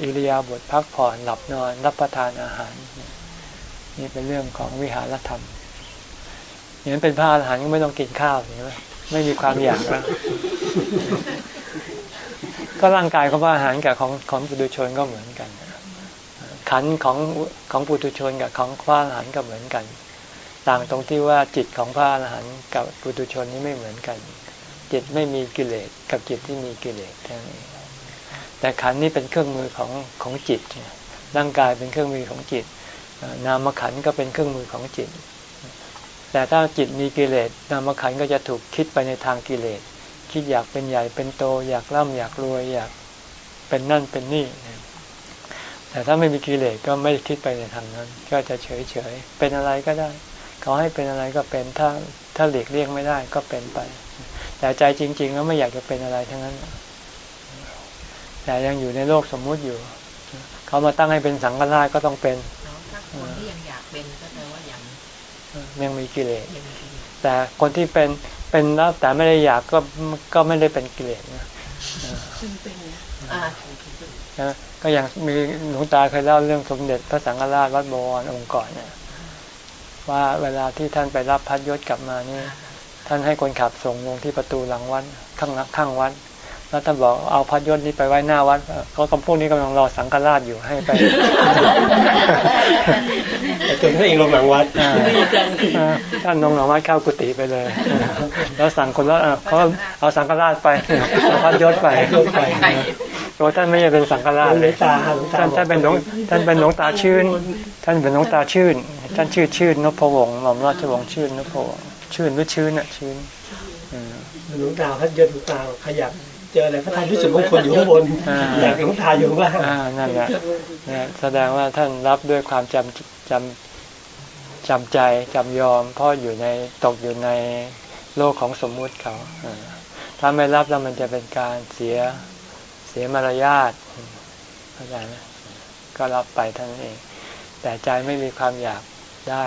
Speaker 1: อิริยาบถพักผ่อนหลับนอน รับประทานอาหาร นี่เป็นเรื่องของวิหารธรรมอย่างนั้นเป็นพระอรหันต์ก็ไม่ต้องกินข้าวใช่ไหมไม่มีความอยากแล้วก็ร่างกายของพระอรหันต์กับของของปุถุชนก็เหมือนกัน ขันของของปุถุชนกับของพระอรหันต์ก็เหมือนกัน ต่างตรงที่ว่าจิตของพระอรหันต์กับปุถุชนนี่ไม่เหมือนกัน จิตไม่มีกิเลสกับจิตที่มีกิเลสเท่านั้แต่ขันนี่เป็นเครื่องมือของของจิตร่างกายเป็นเครื่องมือของจิต นามขันก็เป็นเครื่องมือของจิต แต่ถ้าจิตมีกิเลสนามขันก็จะถูกคิดไปในทางกิเลส คิดอยากเป็นใหญ่เป็นโต อยากร่ำอยากรวยอยากเป็นนั่นเป็นนี่ แต่ถ้าไม่มีกิเลสก็ไม่คิดไปในทางนั้น ก็จะเฉยเฉยเป็นอะไรก็ได้เขาให้เป็นอะไรก็เป็นถ้าถ้าหลีกเลี่ยงไม่ได้ก็เป็นไป แต่ใจจริง ๆ แล้วไม่อยากจะเป็นอะไรทั้งนั้น แต่ยังอยู่ในโลกสมมุติอยู่ เขามาตั้งให้เป็นสังฆราชก็ต้องเป็น
Speaker 4: แล้วถ้าคนที่ยังอยากเป็นก็แปลว่ายัง
Speaker 1: ยังมีกิเลส
Speaker 4: ยังมีกิเลส
Speaker 1: แต่คนที่เป็นเป็นแล้วแต่ไม่ได้อยากก็ก็ไม่ได้เป็นกิเลสนะ
Speaker 2: ซึ่งเป็นนะ
Speaker 4: อ่า
Speaker 1: นะ ก็อย่างมีหลวงตาเคยเล่าเรื่องสมเด็จพระสังฆราชวัดบวรองค์ก่อนเนี่ยว่าเวลาที่ท่านไปรับพัดยศกลับมานี่ท่านให้คนขับส่งลงที่ประตูหลังวัดข้างข้างวัด แล้วท่านบอกเอาพัดยศนี้ไปไว้หน้าวัดเขาคำพวกนี้กำลังรอสังฆราชอยู่ให้ไป
Speaker 3: จนท่านเองลงหลังวัด
Speaker 1: อ่าอ่าท่านลงหลังวัดเข้ากุฏิไปเลย แล้วสั่งคนละอะเขาเอาสังฆราชไปเอาพัดยศไป
Speaker 3: ยศไป
Speaker 1: ตัวท่านไม่ใช่เป็นสังฆราช
Speaker 3: หลวงตาหลวงตา
Speaker 1: ท่านท่านเป็นหลวงท่านเป็นหลวงตาชื่น ท่านเป็นหลวงตาชื่น ท่านชื่อชื่นนพวงศ์หม่อมราชวงศ์ชื่นนพวงศ์ชื่นหรือชื่นอะชื่นอืม
Speaker 3: หลวงตาพัดยศหลวงตาขยับ เจออะไรพระทานพิสุทธิ์มงคลอยู่ข้างบน
Speaker 1: อ่า
Speaker 3: อยากหลวงตาอยู่ข้างล่าง
Speaker 1: อ่านั่นแหละเนี่ยแสดงว่าท่านรับด้วยความจำจำจำใจจำยอมเพราะอยู่ในตกอยู่ในโลกของสมมุติเขาอ่าถ้าไม่รับแล้วมันจะเป็นการเสียเสียมารยาทเข้าใจไหมก็รับไปเท่านั้นเอง แต่ใจไม่มีความอยากได้